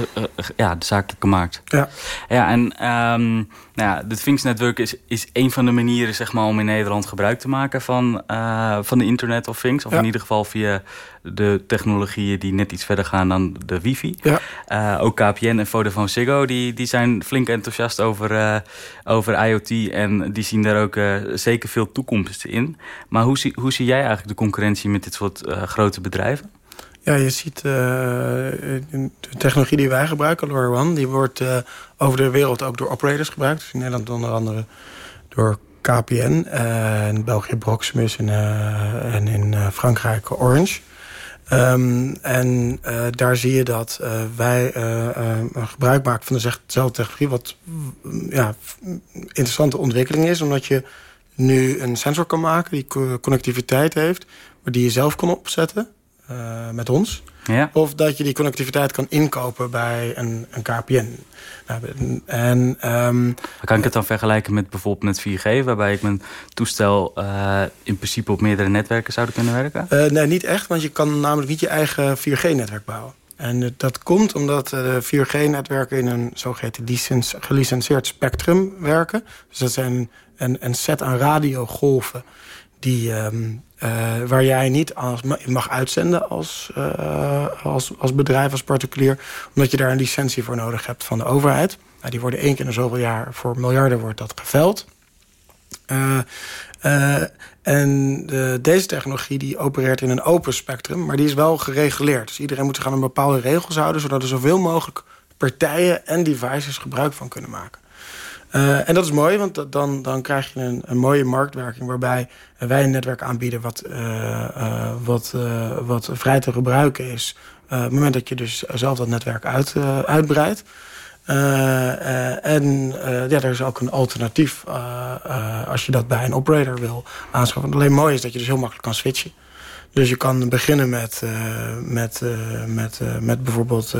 Ja de zakelijke markt. Ja, ja en um, nou ja, het Things-netwerk is, is een van de manieren zeg maar, om in Nederland gebruik te maken van, uh, van de Internet of Things. Of ja. in ieder geval via de technologieën die net iets verder gaan dan de wifi. Ja. Uh, ook KPN en Vodafone Ziggo die, die zijn flink enthousiast over, uh, over IoT en die zien daar ook zeker veel toekomst in. Maar hoe zie, hoe zie jij eigenlijk de concurrentie met dit soort grote bedrijven? Ja, je ziet de technologie die wij gebruiken, LoRaWAN, die wordt over de wereld ook door operators gebruikt. Dus in Nederland onder andere door KPN, in België Proximus en, en in Frankrijk Orange. Um, en daar zie je dat wij gebruik maken van dezelfde technologie... wat ja, interessante ontwikkeling is, omdat je nu een sensor kan maken die connectiviteit heeft... maar die je zelf kan opzetten met ons. Ja. Of dat je die connectiviteit kan inkopen bij een, een KPN. Nou, en, um, kan ik het dan vergelijken met bijvoorbeeld met 4G... waarbij ik mijn toestel uh, in principe op meerdere netwerken zou kunnen werken? Uh, nee, niet echt, want je kan namelijk niet je eigen 4G-netwerk bouwen. En dat komt omdat de 4G-netwerken in een zogeheten gelicenseerd spectrum werken. Dus dat zijn een, een set aan radiogolven die, um, uh, waar jij niet als, mag uitzenden als, uh, als, als bedrijf, als particulier. Omdat je daar een licentie voor nodig hebt van de overheid. Nou, die worden één keer in zoveel jaar voor miljarden wordt dat geveld. Uh, en de, deze technologie die opereert in een open spectrum, maar die is wel gereguleerd. Dus iedereen moet zich aan een bepaalde regels houden, zodat er zoveel mogelijk partijen en devices gebruik van kunnen maken. Uh, en dat is mooi, want dan, dan krijg je een, een mooie marktwerking... waarbij wij een netwerk aanbieden wat, uh, uh, wat, wat vrij te gebruiken is. op het moment dat je dus zelf dat netwerk uit, uitbreidt. en ja, er is ook een alternatief als je dat bij een operator wil aanschaffen. Alleen mooi is dat je dus heel makkelijk kan switchen. Dus je kan beginnen met, met, met, met bijvoorbeeld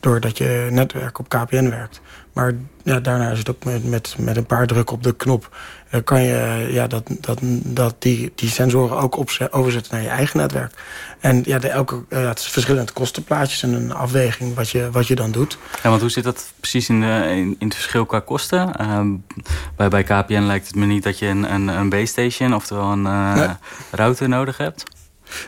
doordat je netwerk op KPN werkt. Maar ja, daarna is het ook met, met, met een paar drukken op de knop... kan je ja, dat, dat, dat die, die sensoren ook overzetten naar je eigen netwerk. En ja, de elke, het is verschillende kostenplaatjes en een afweging wat je, wat je dan doet. Ja, want hoe zit dat precies in, de, in, in het verschil qua kosten? bij, bij KPN lijkt het me niet dat je een, een, een base station, oftewel een nee. router nodig hebt.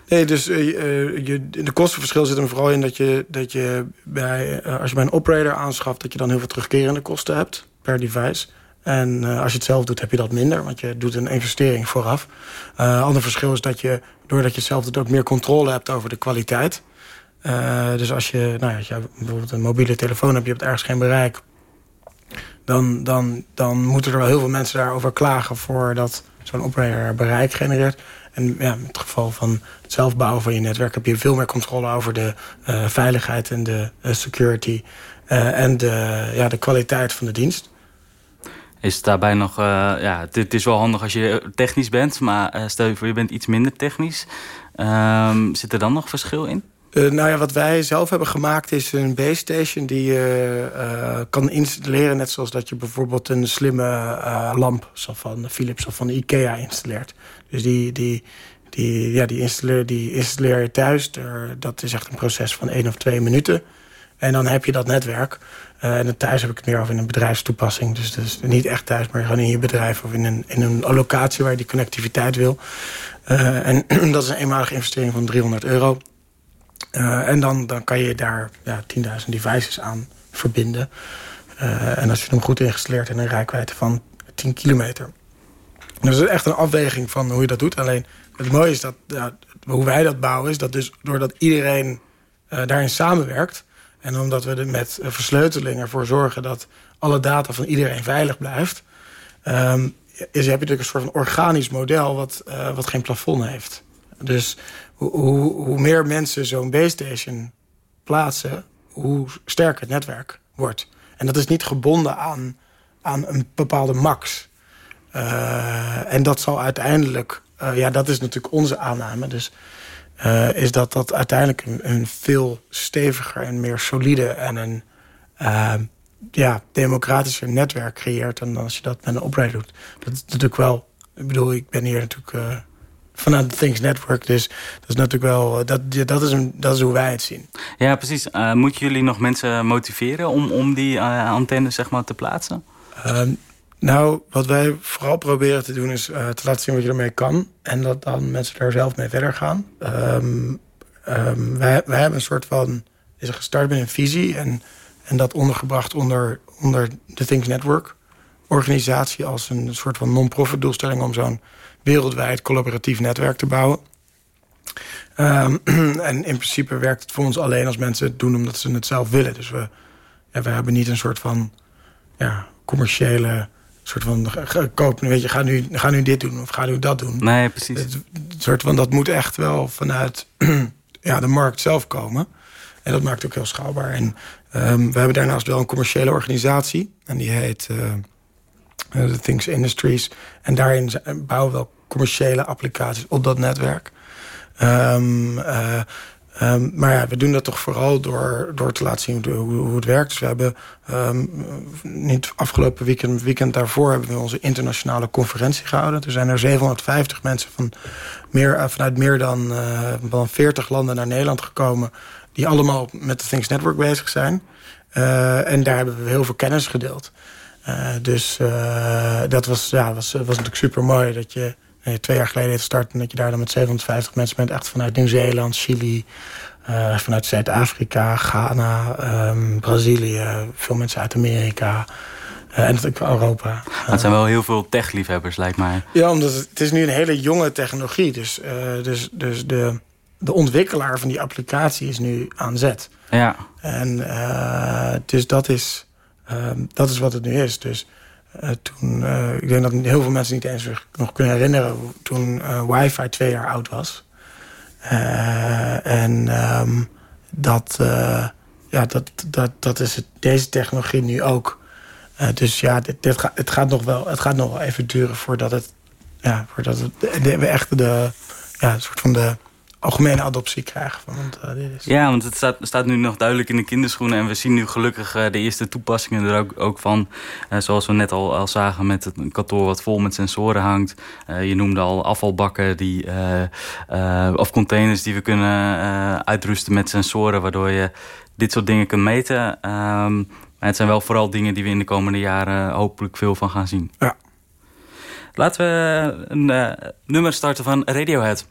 Nee, dus uh, je, de kostenverschil zit er vooral in dat je, dat je bij, uh, als je bij een operator aanschaft... dat je dan heel veel terugkerende kosten hebt per device. En als je het zelf doet, heb je dat minder, want je doet een investering vooraf. Ander verschil is dat je, doordat je het zelf doet, ook meer controle hebt over de kwaliteit. Dus als je, nou ja, bijvoorbeeld een mobiele telefoon hebt, je hebt ergens geen bereik... dan, dan, dan moeten er wel heel veel mensen daarover klagen... voordat zo'n operator bereik genereert. En ja, in het geval van het zelfbouwen van je netwerk... heb je veel meer controle over de uh, veiligheid en de uh, security... Uh, en de, ja, de kwaliteit van de dienst. Is daarbij nog... ja, het is wel handig als je technisch bent... maar stel je voor je bent iets minder technisch. Ehm, zit er dan nog verschil in? Uh, nou ja, wat wij zelf hebben gemaakt is een base station die je uh, kan installeren. Net zoals dat je bijvoorbeeld een slimme uh, lamp van Philips of van Ikea installeert. Dus die, die, die, ja, die, installeer, die installeer je thuis. Dat is echt een proces van één of twee minuten. En dan heb je dat netwerk. en thuis heb ik het meer over in een bedrijfstoepassing. Dus, dus niet echt thuis, maar gewoon in je bedrijf... of in een, in een locatie waar je die connectiviteit wil. en [clears throat] dat is een eenmalige investering van 300 euro... Uh, en dan, dan kan je daar ja, 10.000 devices aan verbinden. Uh, en als je hem goed ingestalleerd in een rijkwijde van 10 kilometer. Dus het is echt een afweging van hoe je dat doet. Alleen het mooie is dat ja, hoe wij dat bouwen... is dat dus doordat iedereen uh, daarin samenwerkt... en omdat we er met versleuteling ervoor zorgen... dat alle data van iedereen veilig blijft... Um, is, heb je natuurlijk een soort van organisch model... wat, wat geen plafond heeft. Dus hoe, hoe meer mensen zo'n base station plaatsen... hoe sterker het netwerk wordt. En dat is niet gebonden aan, aan een bepaalde max. Uh, en dat zal uiteindelijk... Uh, ja, dat is natuurlijk onze aanname. Dus uh, is dat dat uiteindelijk een, veel steviger en meer solide... en een ja, democratischer netwerk creëert... dan als je dat met een operator doet. Dat is natuurlijk wel... Ik bedoel, ik ben hier natuurlijk vanuit het Things Network. Dus dat is natuurlijk wel, dat, dat, is, een, dat is hoe wij het zien. Ja, precies. Uh, moeten jullie nog mensen motiveren om, om die uh, antennes zeg maar, te plaatsen? Uh, nou, wat wij vooral proberen te doen is te laten zien wat je ermee kan. En dat dan mensen daar zelf mee verder gaan. Um, um, wij, wij hebben een soort van, is gestart met een visie en, en dat ondergebracht onder, onder de Things Network organisatie als een soort van non-profit doelstelling om zo'n wereldwijd collaboratief netwerk te bouwen. Um, [clears throat] en in principe werkt het voor ons alleen als mensen het doen omdat ze het zelf willen. Dus we, ja, we hebben niet een soort van ja, commerciële soort van kopen. Weet je, ga nu, ga nu dit doen of ga nu dat doen. Nee, precies. Het, soort van, dat moet echt wel vanuit [clears throat] ja, de markt zelf komen. En dat maakt het ook heel schaalbaar. En um, we hebben daarnaast wel een commerciële organisatie. En die heet uh, de Things Industries. En daarin bouwen we wel commerciële applicaties op dat netwerk. Um, Um, maar ja, we doen dat toch vooral door, door te laten zien hoe, hoe het werkt. Dus we hebben um, niet afgelopen weekend, weekend daarvoor hebben we onze internationale conferentie gehouden. Er zijn er 750 mensen van meer, vanuit meer dan, dan 40 landen naar Nederland gekomen. Die allemaal met de Things Network bezig zijn. En daar hebben we heel veel kennis gedeeld. Dus dat was, ja, was, was natuurlijk super mooi dat je twee jaar geleden heeft gestart... en dat je daar dan met 750 mensen bent. Echt vanuit Nieuw-Zeeland, Chili, uh, vanuit Zuid-Afrika, Ghana, um, Brazilië. Veel mensen uit Amerika. Uh, en natuurlijk Europa. Het zijn wel heel veel tech-liefhebbers, lijkt mij. Ja, omdat het, het, is nu een hele jonge technologie. Dus, dus, dus de, de ontwikkelaar van die applicatie is nu aan zet. Ja. En dus dat is, dat is wat het nu is. Dus uh, toen, uh, ik denk dat heel veel mensen niet eens nog kunnen herinneren... toen uh, wifi twee jaar oud was. en um, dat, ja, dat, dat, dat is het, deze technologie nu ook. dus ja, dit, het, gaat nog wel, het gaat nog wel even duren voordat het... Ja, voordat het, we echt de, ja, soort van de algemene adoptie krijgen. Want, uh, dit is... Ja, want het staat, staat nu nog duidelijk in de kinderschoenen... en we zien nu gelukkig uh, de eerste toepassingen er ook, ook van. Uh, zoals we net al, al zagen met het kantoor wat vol met sensoren hangt. je noemde al afvalbakken die, of containers die we kunnen uitrusten met sensoren... waardoor je dit soort dingen kunt meten. Um, maar het zijn wel vooral dingen die we in de komende jaren hopelijk veel van gaan zien. Ja. Laten we een nummer starten van Radiohead.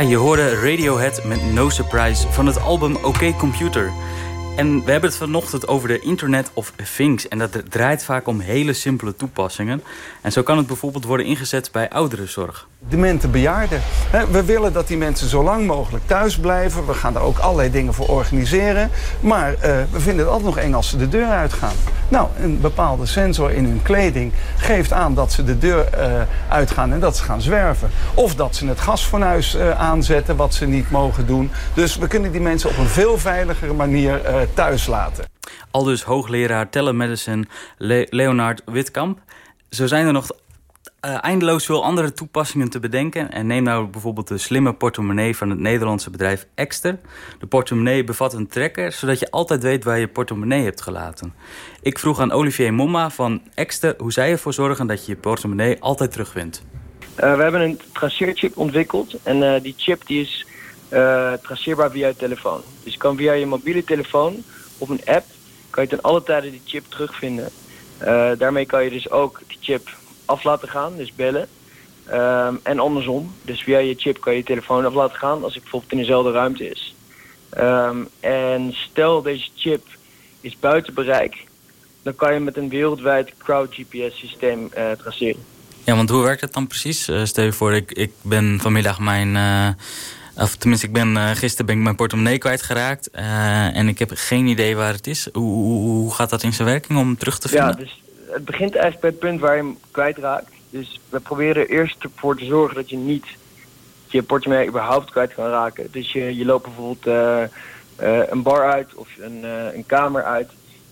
Ja, je hoorde Radiohead met No Surprise van het album OK Computer. En we hebben het vanochtend over de Internet of Things. En dat draait vaak om hele simpele toepassingen. En zo kan het bijvoorbeeld worden ingezet bij ouderenzorg. Demente bejaarden. We willen dat die mensen zo lang mogelijk thuis blijven. We gaan daar ook allerlei dingen voor organiseren. Maar uh, we vinden het altijd nog eng als ze de deur uitgaan. Nou, een bepaalde sensor in hun kleding geeft aan dat ze de deur uh, uitgaan en dat ze gaan zwerven. Of dat ze het gasfornuis uh, aanzetten, wat ze niet mogen doen. Dus we kunnen die mensen op een veel veiligere manier thuis laten. Al dus hoogleraar telemedicine Le Leonard Witkamp. Zo zijn er nog uh, eindeloos veel andere toepassingen te bedenken. En neem nou bijvoorbeeld de slimme portemonnee van het Nederlandse bedrijf Exter. De portemonnee bevat een trekker, zodat je altijd weet waar je portemonnee hebt gelaten. Ik vroeg aan Olivier Momma van Exter hoe zij ervoor zorgen dat je je portemonnee altijd terugvindt. Uh, we hebben een traceerchip ontwikkeld. En uh, die chip die is traceerbaar via je telefoon. Dus je kan via je mobiele telefoon of een app... kan je ten alle tijden die chip terugvinden. daarmee kan je dus ook die chip af laten gaan, dus bellen. Um, en andersom, dus via je chip kan je je telefoon af laten gaan als ik bijvoorbeeld in dezelfde ruimte is. Um, en stel deze chip is buiten bereik, dan kan je met een wereldwijd crowd GPS systeem uh, traceren. Ja, want hoe werkt het dan precies? Stel je voor, ik, ik ben vanmiddag mijn... of tenminste, ik ben, gisteren ben ik mijn portemonnee kwijtgeraakt. en ik heb geen idee waar het is. Hoe, hoe, hoe gaat dat in zijn werking om terug te vinden? Ja, dus het begint eigenlijk bij het punt waar je hem kwijtraakt. Dus we proberen eerst ervoor te zorgen dat je niet je portemonnee überhaupt kwijt kan raken. Dus je, je loopt bijvoorbeeld uh, uh, een bar uit of een, uh, een kamer uit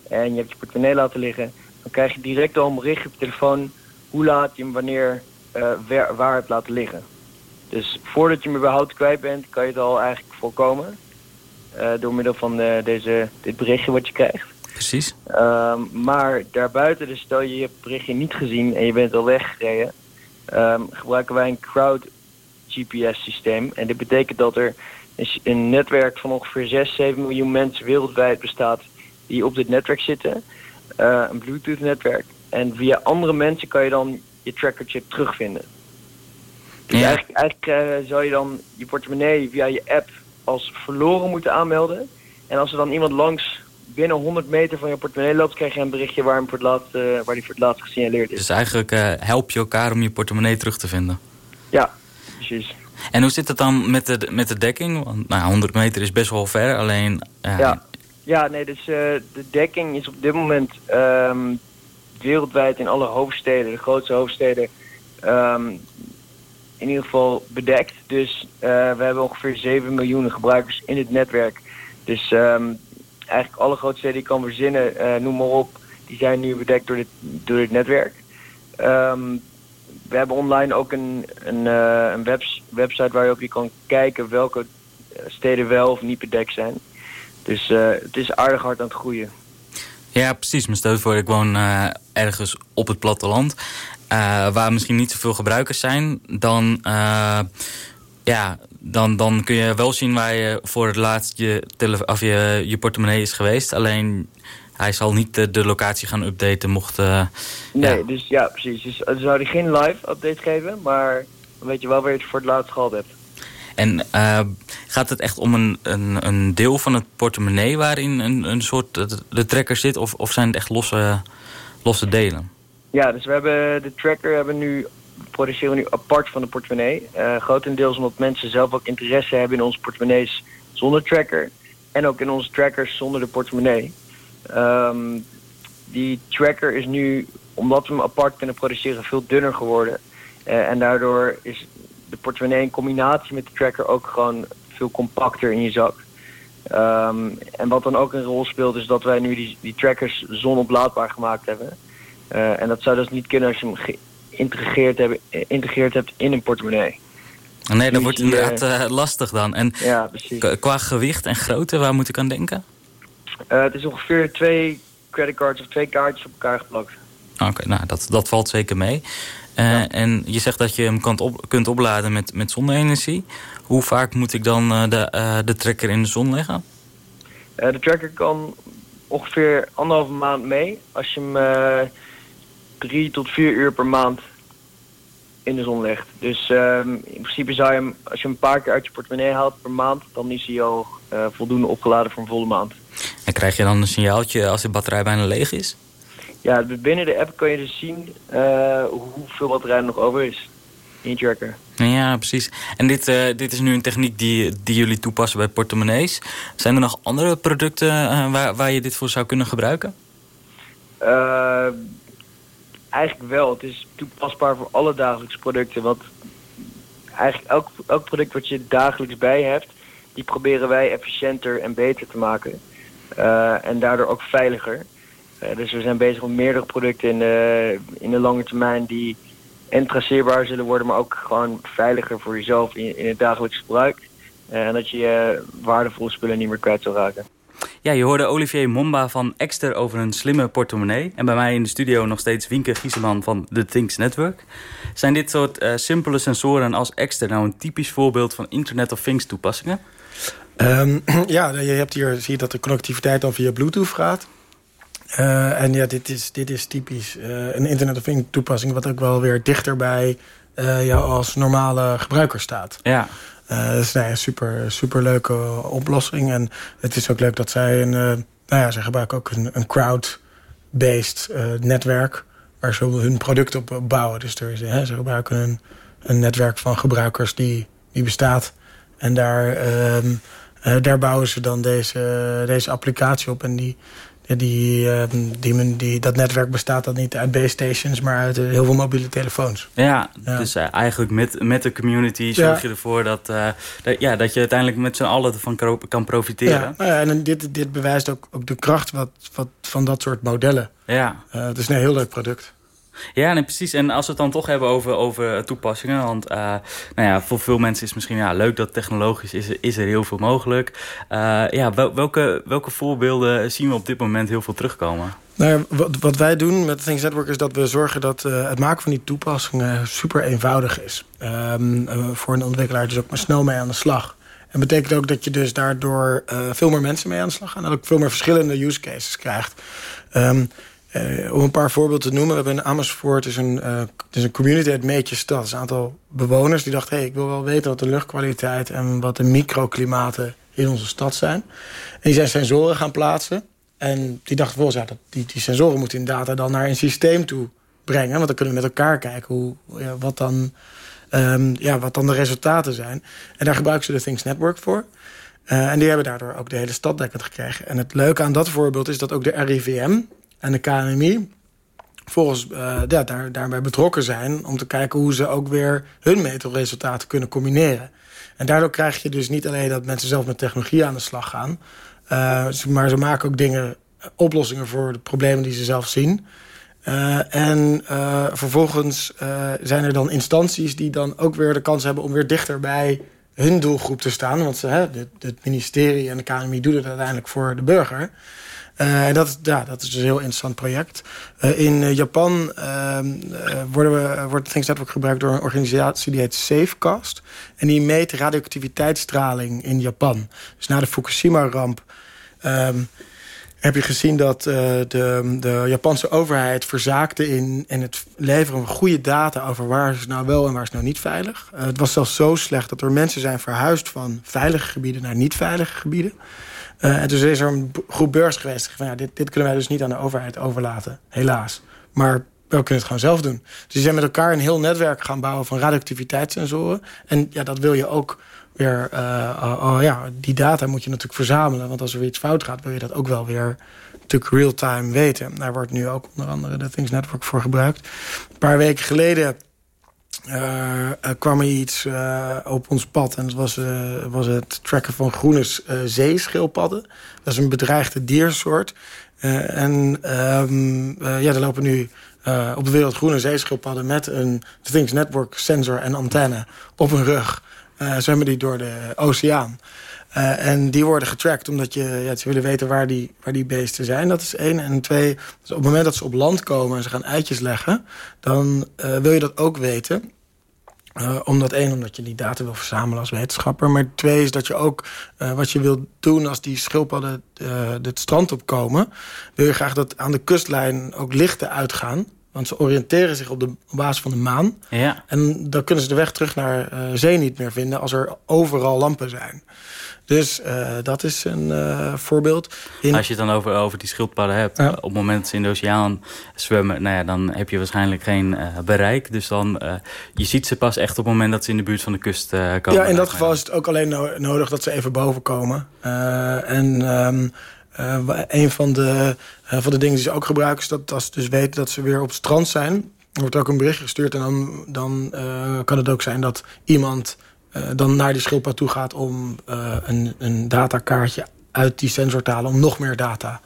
en je hebt je portemonnee laten liggen. Dan krijg je direct al een bericht op je telefoon hoe laat je hem wanneer waar, waar hebt laten liggen. Dus voordat je hem überhaupt kwijt bent, kan je het al eigenlijk voorkomen. door middel van deze, dit berichtje wat je krijgt. Precies. Um, maar daarbuiten, dus stel je je hebt het berichtje niet gezien en je bent al weggereden, um, gebruiken wij een crowd GPS systeem. En dit betekent dat er een netwerk van ongeveer 6, 7 miljoen mensen wereldwijd bestaat die op dit netwerk zitten. Uh, een Bluetooth netwerk. En via andere mensen kan je dan je trackerchip terugvinden. Dus ja. eigenlijk, eigenlijk uh, zou je dan je portemonnee via je app als verloren moeten aanmelden. En als er dan iemand langs binnen 100 meter van je portemonnee loopt... krijg je een berichtje waar, hem voor het laatst, uh, waar die voor het laatst gesignaleerd is. Dus eigenlijk uh, help je elkaar om je portemonnee terug te vinden? Ja, precies. En hoe zit het dan met de, met de dekking? Want nou, 100 meter is best wel ver, alleen... Ja. ja, nee, dus de dekking is op dit moment um, wereldwijd in alle hoofdsteden... de grootste hoofdsteden... Um, in ieder geval bedekt. Dus we hebben ongeveer 7 miljoen gebruikers in het netwerk. Dus um, eigenlijk alle grote steden die ik kan verzinnen, uh, noem maar op, die zijn nu bedekt door dit, door dit netwerk. Um, we hebben online ook een, een, uh, een webs, website waar je kan kijken welke eh, steden wel of niet bedekt zijn. Dus het is aardig hard aan het groeien. Ja, precies. Stel je voor, ik woon ergens op het platteland... Uh, waar misschien niet zoveel gebruikers zijn... dan ja, dan, dan kun je wel zien waar je voor het laatst je, of je, je portemonnee is geweest. Alleen hij zal niet de, de locatie gaan updaten mocht... Uh, nee, ja. dus ja, precies. Dus dan zou hij geen live update geven, maar dan weet je wel waar je het voor het laatst gehad hebt. En uh, gaat het echt om een, een, een deel van het portemonnee waarin een, een soort de, de tracker zit? Of, of zijn het echt losse, losse delen? Ja, dus we hebben de tracker hebben nu produceren nu apart van de portemonnee. Uh, grotendeels omdat mensen zelf ook interesse hebben in onze portemonnees zonder tracker. En ook in onze trackers zonder de portemonnee. Um, die tracker is nu, omdat we hem apart kunnen produceren, veel dunner geworden. Uh, en daardoor is de portemonnee in combinatie met de tracker ook gewoon veel compacter in je zak. Um, en wat dan ook een rol speelt is dat wij nu die, die trackers zonoplaadbaar gemaakt hebben. Uh, en dat zou dus niet kunnen als je hem geïntegreerd hebben, integreerd hebt in een portemonnee. Nee, dat wordt inderdaad uh, lastig dan. En ja, precies. qua gewicht en grootte, waar moet ik aan denken? Uh, het is ongeveer twee creditcards of twee kaartjes op elkaar geplakt. Oké, nou dat, dat valt zeker mee. Uh, ja. En je zegt dat je hem kunt, op, kunt opladen met, met zonne-energie. Hoe vaak moet ik dan de, de tracker in de zon leggen? de tracker kan ongeveer anderhalve maand mee. Als je hem drie tot vier uur per maand in de zon legt. Dus ehm, in principe zou je hem, als je hem een paar keer uit je portemonnee haalt per maand, dan is hij al uh, voldoende opgeladen voor een volle maand. En krijg je dan een signaaltje als de batterij bijna leeg is? Ja, binnen de app kan je dus zien uh, hoeveel batterij er nog over is in je tracker. Ja, precies. En dit, uh, dit is nu een techniek die, die jullie toepassen bij portemonnees. Zijn er nog andere producten waar, waar je dit voor zou kunnen gebruiken? Eigenlijk wel. Het is toepasbaar voor alle dagelijkse producten. Want eigenlijk elk, product wat je dagelijks bij hebt, die proberen wij efficiënter en beter te maken. Uh, en daardoor ook veiliger. Uh, dus we zijn bezig met meerdere producten in de, in de lange termijn die en traceerbaar zullen worden, maar ook gewoon veiliger voor jezelf in, in het dagelijks gebruik. En dat je je waardevolle spullen niet meer kwijt zal raken. Ja, je hoorde Olivier Momba van Exter over een slimme portemonnee. En bij mij in de studio nog steeds Wienke Gieseman van The Things Network. Zijn dit soort uh, simpele sensoren als Exter nou een typisch voorbeeld van Internet of Things toepassingen? Um, [clears throat] ja, je hebt hier, zie je dat de connectiviteit dan via Bluetooth gaat. Uh, en ja, dit is, dit is typisch uh, een Internet of Things toepassing... wat ook wel weer dichter bij jou als normale gebruiker staat. Ja. Uh, dat is nou ja, super, super leuke oplossing. En het is ook leuk dat zij een. Uh, nou ja, ze gebruiken ook een, een crowd-based uh, netwerk. Waar ze hun product op bouwen. Dus er is, hè, ze gebruiken een, een netwerk van gebruikers die, die bestaat. En daar, ehm, daar bouwen ze dan deze, deze applicatie op. En die, die, uh, die, die, dat netwerk bestaat dan niet uit base stations, maar uit uh, heel veel mobiele telefoons. Ja, ja. dus uh, eigenlijk met, met de community zorg je ervoor dat, eh, dat, ja, dat je uiteindelijk met z'n allen ervan kan profiteren. Ja, nou ja en dit, dit bewijst ook, ook de kracht wat, wat, van dat soort modellen. Ja. het is een heel leuk product. Ja, precies. En als we het dan toch hebben over, over toepassingen. Want uh, nou ja, voor veel mensen is misschien ja, leuk dat technologisch is, is er heel veel mogelijk. Uh, ja, welke, welke voorbeelden zien we op dit moment heel veel terugkomen? Nou wat, wat wij doen met Things Network is dat we zorgen dat uh, het maken van die toepassingen super eenvoudig is. Um, voor een ontwikkelaar dus ook maar snel mee aan de slag. En betekent ook dat je dus daardoor veel meer mensen mee aan de slag gaan. En ook veel meer verschillende use cases krijgt. Um, uh, om een paar voorbeelden te noemen. We hebben in Amersfoort is een, uh, is een community uit Meetjesstad. Is een aantal bewoners die dachten... hey, ik wil wel weten wat de luchtkwaliteit en wat de microklimaten in onze stad zijn. En die zijn sensoren gaan plaatsen. En die dachten ja, dat die, die sensoren moeten in data dan naar een systeem toe brengen. Want dan kunnen we met elkaar kijken hoe, wat, dan, um, ja, wat dan de resultaten zijn. En daar gebruiken ze de Things Network voor. Uh, en die hebben daardoor ook de hele stad dekkend gekregen. En het leuke aan dat voorbeeld is dat ook de RIVM en de KNMI volgens uh, daar, daarbij betrokken zijn... om te kijken hoe ze ook weer hun meetresultaten kunnen combineren. En daardoor krijg je dus niet alleen dat mensen zelf met technologie aan de slag gaan... Uh, maar ze maken ook dingen, oplossingen voor de problemen die ze zelf zien... En vervolgens zijn er dan instanties die dan ook weer de kans hebben... om weer dichter bij hun doelgroep te staan. Want hè, het, het ministerie en de KNMI doen het uiteindelijk voor de burger... Uh, dat, ja, dat is dus een heel interessant project. Uh, in uh, Japan ehm, worden we, wordt Things Network gebruikt door een organisatie die heet Safecast. En die meet radioactiviteitsstraling in Japan. Dus na de Fukushima-ramp um, heb je gezien dat de, de Japanse overheid verzaakte in, in het leveren van goede data over waar is nou wel en waar is nou niet veilig. het was zelfs zo slecht dat er mensen zijn verhuisd van veilige gebieden naar niet veilige gebieden. En dus is er een groep beurs geweest. Van, ja, dit, dit kunnen wij dus niet aan de overheid overlaten, helaas. Maar we kunnen het gewoon zelf doen. Dus die zijn met elkaar een heel netwerk gaan bouwen van radioactiviteitssensoren. En ja, dat wil je ook weer... Uh, uh, ja, die data moet je natuurlijk verzamelen. Want als er weer iets fout gaat, wil je dat ook wel weer natuurlijk real-time weten. Daar wordt nu ook onder andere de Things Network voor gebruikt. Een paar weken geleden uh, kwam er iets uh, op ons pad. En dat was, uh, was het tracken van groene zeeschildpadden. Dat is een bedreigde diersoort. en um, ja, er lopen nu op de wereld groene zeeschildpadden... met een Things Network sensor en antenne op hun rug. zwemmen die door de oceaan. En die worden getracked omdat je, ja, ze willen weten waar die, waar die beesten zijn. Dat is één. En twee, dus op het moment dat ze op land komen en ze gaan eitjes leggen... dan wil je dat ook weten... Uh, omdat één, omdat je die data wil verzamelen als wetenschapper. Maar twee is dat je ook uh, wat je wilt doen als die schildpadden uh, het strand opkomen. Wil je graag dat aan de kustlijn ook lichten uitgaan. Want ze oriënteren zich op, de, op basis van de maan. Ja. En dan kunnen ze de weg terug naar zee niet meer vinden... als er overal lampen zijn. Dus uh, dat is een uh, voorbeeld. In... Als je het dan over, over die schildpadden hebt... Ja. op het moment dat ze in de oceaan zwemmen... Nou ja, dan heb je waarschijnlijk geen bereik. Dus dan, je ziet ze pas echt op het moment dat ze in de buurt van de kust komen. Ja, in dat geval is het ook alleen no nodig dat ze even boven komen. en... Um, uh, een van de, van de dingen die ze ook gebruiken... is dat als ze dus weten dat ze weer op het strand zijn... wordt ook een bericht gestuurd... en dan, dan kan het ook zijn dat iemand dan naar die schildpad toe gaat... om een, een datakaartje uit die sensor te halen... om nog meer data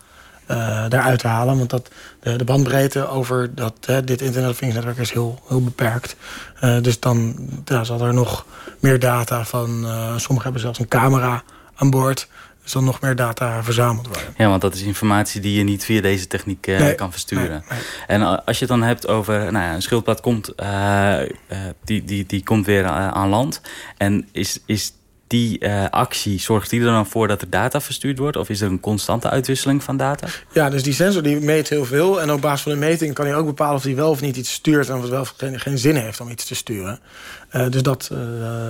daaruit te halen. Want dat, de, de bandbreedte over dat, dit Internet of Things netwerk is heel, heel beperkt. dus dan ja, zal er nog meer data van... sommigen hebben zelfs een camera aan boord dus dan nog meer data verzameld worden. Ja, want dat is informatie die je niet via deze techniek uh, nee, kan versturen. Nee, nee. En als je het dan hebt over... Nou ja, een schildpad komt, uh, uh, die, die, die komt weer aan land. En is, is die uh, actie, zorgt die er dan voor dat er data verstuurd wordt? Of is er een constante uitwisseling van data? Ja, dus die sensor die meet heel veel. En op basis van de meting kan hij ook bepalen of hij wel of niet iets stuurt... en of het wel geen, geen zin heeft om iets te sturen. Uh, dus dat, uh,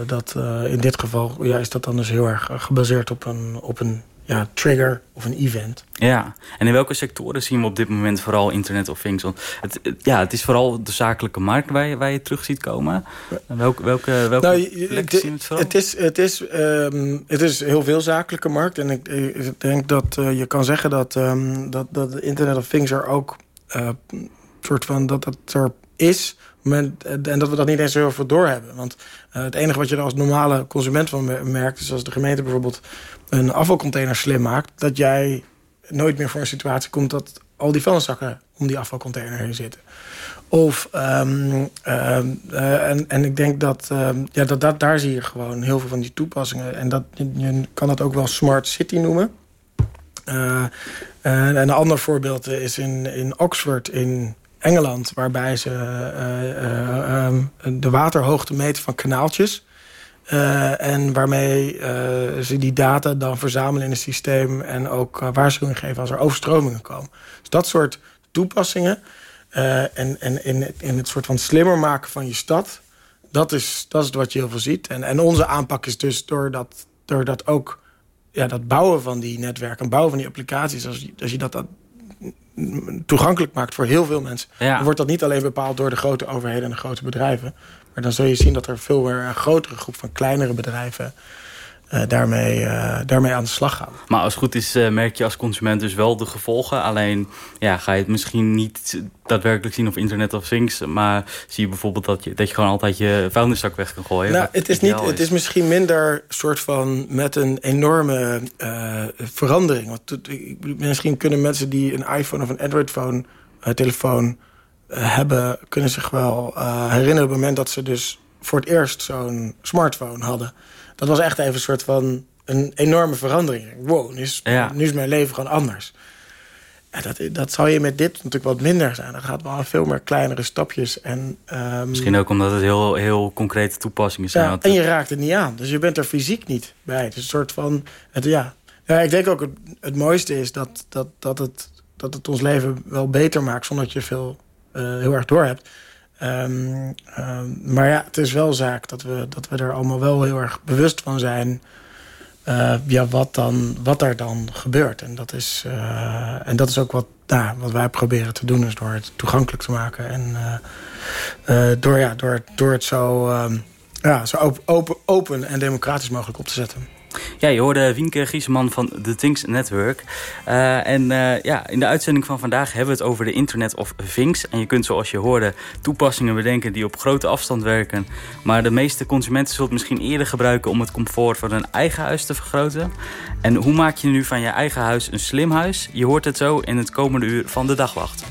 dat in dit geval ja, is dat dan dus heel erg gebaseerd op een, op een ja, trigger of een event. Ja, en in welke sectoren zien we op dit moment vooral Internet of Things? Want het, ja, het is vooral de zakelijke markt waar je, waar je terug ziet komen. Welke, welke, welke nou, zien we het vooral? Het is, het, is, um, het is heel veel zakelijke markt. En ik, ik denk dat uh, je kan zeggen dat, um, dat, dat Internet of Things er ook... Uh, soort van dat het er is en dat we dat niet eens zo veel doorhebben. Want uh, het enige wat je er als normale consument van merkt... is als de gemeente bijvoorbeeld een afvalcontainer slim maakt... dat jij nooit meer voor een situatie komt... dat al die vuilniszakken om die afvalcontainer heen zitten. Of, um, uh, uh, en, en ik denk dat, um, ja, dat, dat daar zie je gewoon heel veel van die toepassingen. En dat, je kan dat ook wel smart city noemen. Uh, en een ander voorbeeld is in, in Oxford in Engeland... waarbij ze uh, um, de waterhoogte meten van kanaaltjes... Uh, en waarmee ze die data dan verzamelen in het systeem... en ook waarschuwing geven als er overstromingen komen. Dus dat soort toepassingen... en, en in, in het soort van slimmer maken van je stad... dat is, dat is wat je heel veel ziet. En, en onze aanpak is dus door dat, door dat ook... Ja, dat bouwen van die netwerken, bouwen van die applicaties... als je, als je dat, dat toegankelijk maakt voor heel veel mensen... Ja. dan wordt dat niet alleen bepaald door de grote overheden en de grote bedrijven... Maar dan zul je zien dat er veel meer een grotere groep van kleinere bedrijven... Uh, daarmee, uh, daarmee aan de slag gaan. Maar als het goed is, uh, merk je als consument dus wel de gevolgen. Alleen ja, ga je het misschien niet daadwerkelijk zien op internet of things. Maar zie je bijvoorbeeld dat je, dat je gewoon altijd je vuilniszak weg kan gooien. Nou, het is, niet, het is misschien minder soort van met een enorme verandering. Want misschien kunnen mensen die een iPhone of een Android-phone, telefoon hebben, kunnen zich wel herinneren... op het moment dat ze dus voor het eerst zo'n smartphone hadden. Dat was echt even een soort van een enorme verandering. Wow, nu is, nu is mijn leven gewoon anders. Ja, dat, dat zou je met dit natuurlijk wat minder zijn. Dan gaat wel veel meer kleinere stapjes. En, um, Misschien ook omdat het heel, heel concrete toepassingen zijn. Ja, en je raakt het niet aan. Dus je bent er fysiek niet bij. Het is een soort van... Het, ja. ja, ik denk ook het, het mooiste is dat, dat, dat, het, dat het ons leven wel beter maakt... zonder dat je veel uh, heel erg door hebt. Um, um, maar ja, het is wel zaak dat we, dat we er allemaal wel heel erg bewust van zijn... Uh, ja, wat, dan, wat er dan gebeurt. En dat is, uh, en dat is ook wat, nou, wat wij proberen te doen... is door het toegankelijk te maken. En door, ja, door, door het zo, um, ja, zo open, open en democratisch mogelijk op te zetten. Ja, je hoorde Wienke Gieseman van The Things Network. Uh, en uh, ja, in de uitzending van vandaag hebben we het over de Internet of Things. En je kunt zoals je hoorde toepassingen bedenken die op grote afstand werken. Maar de meeste consumenten zullen het misschien eerder gebruiken om het comfort van hun eigen huis te vergroten. En hoe maak je nu van je eigen huis een slim huis? Je hoort het zo in het komende uur van de dagwacht.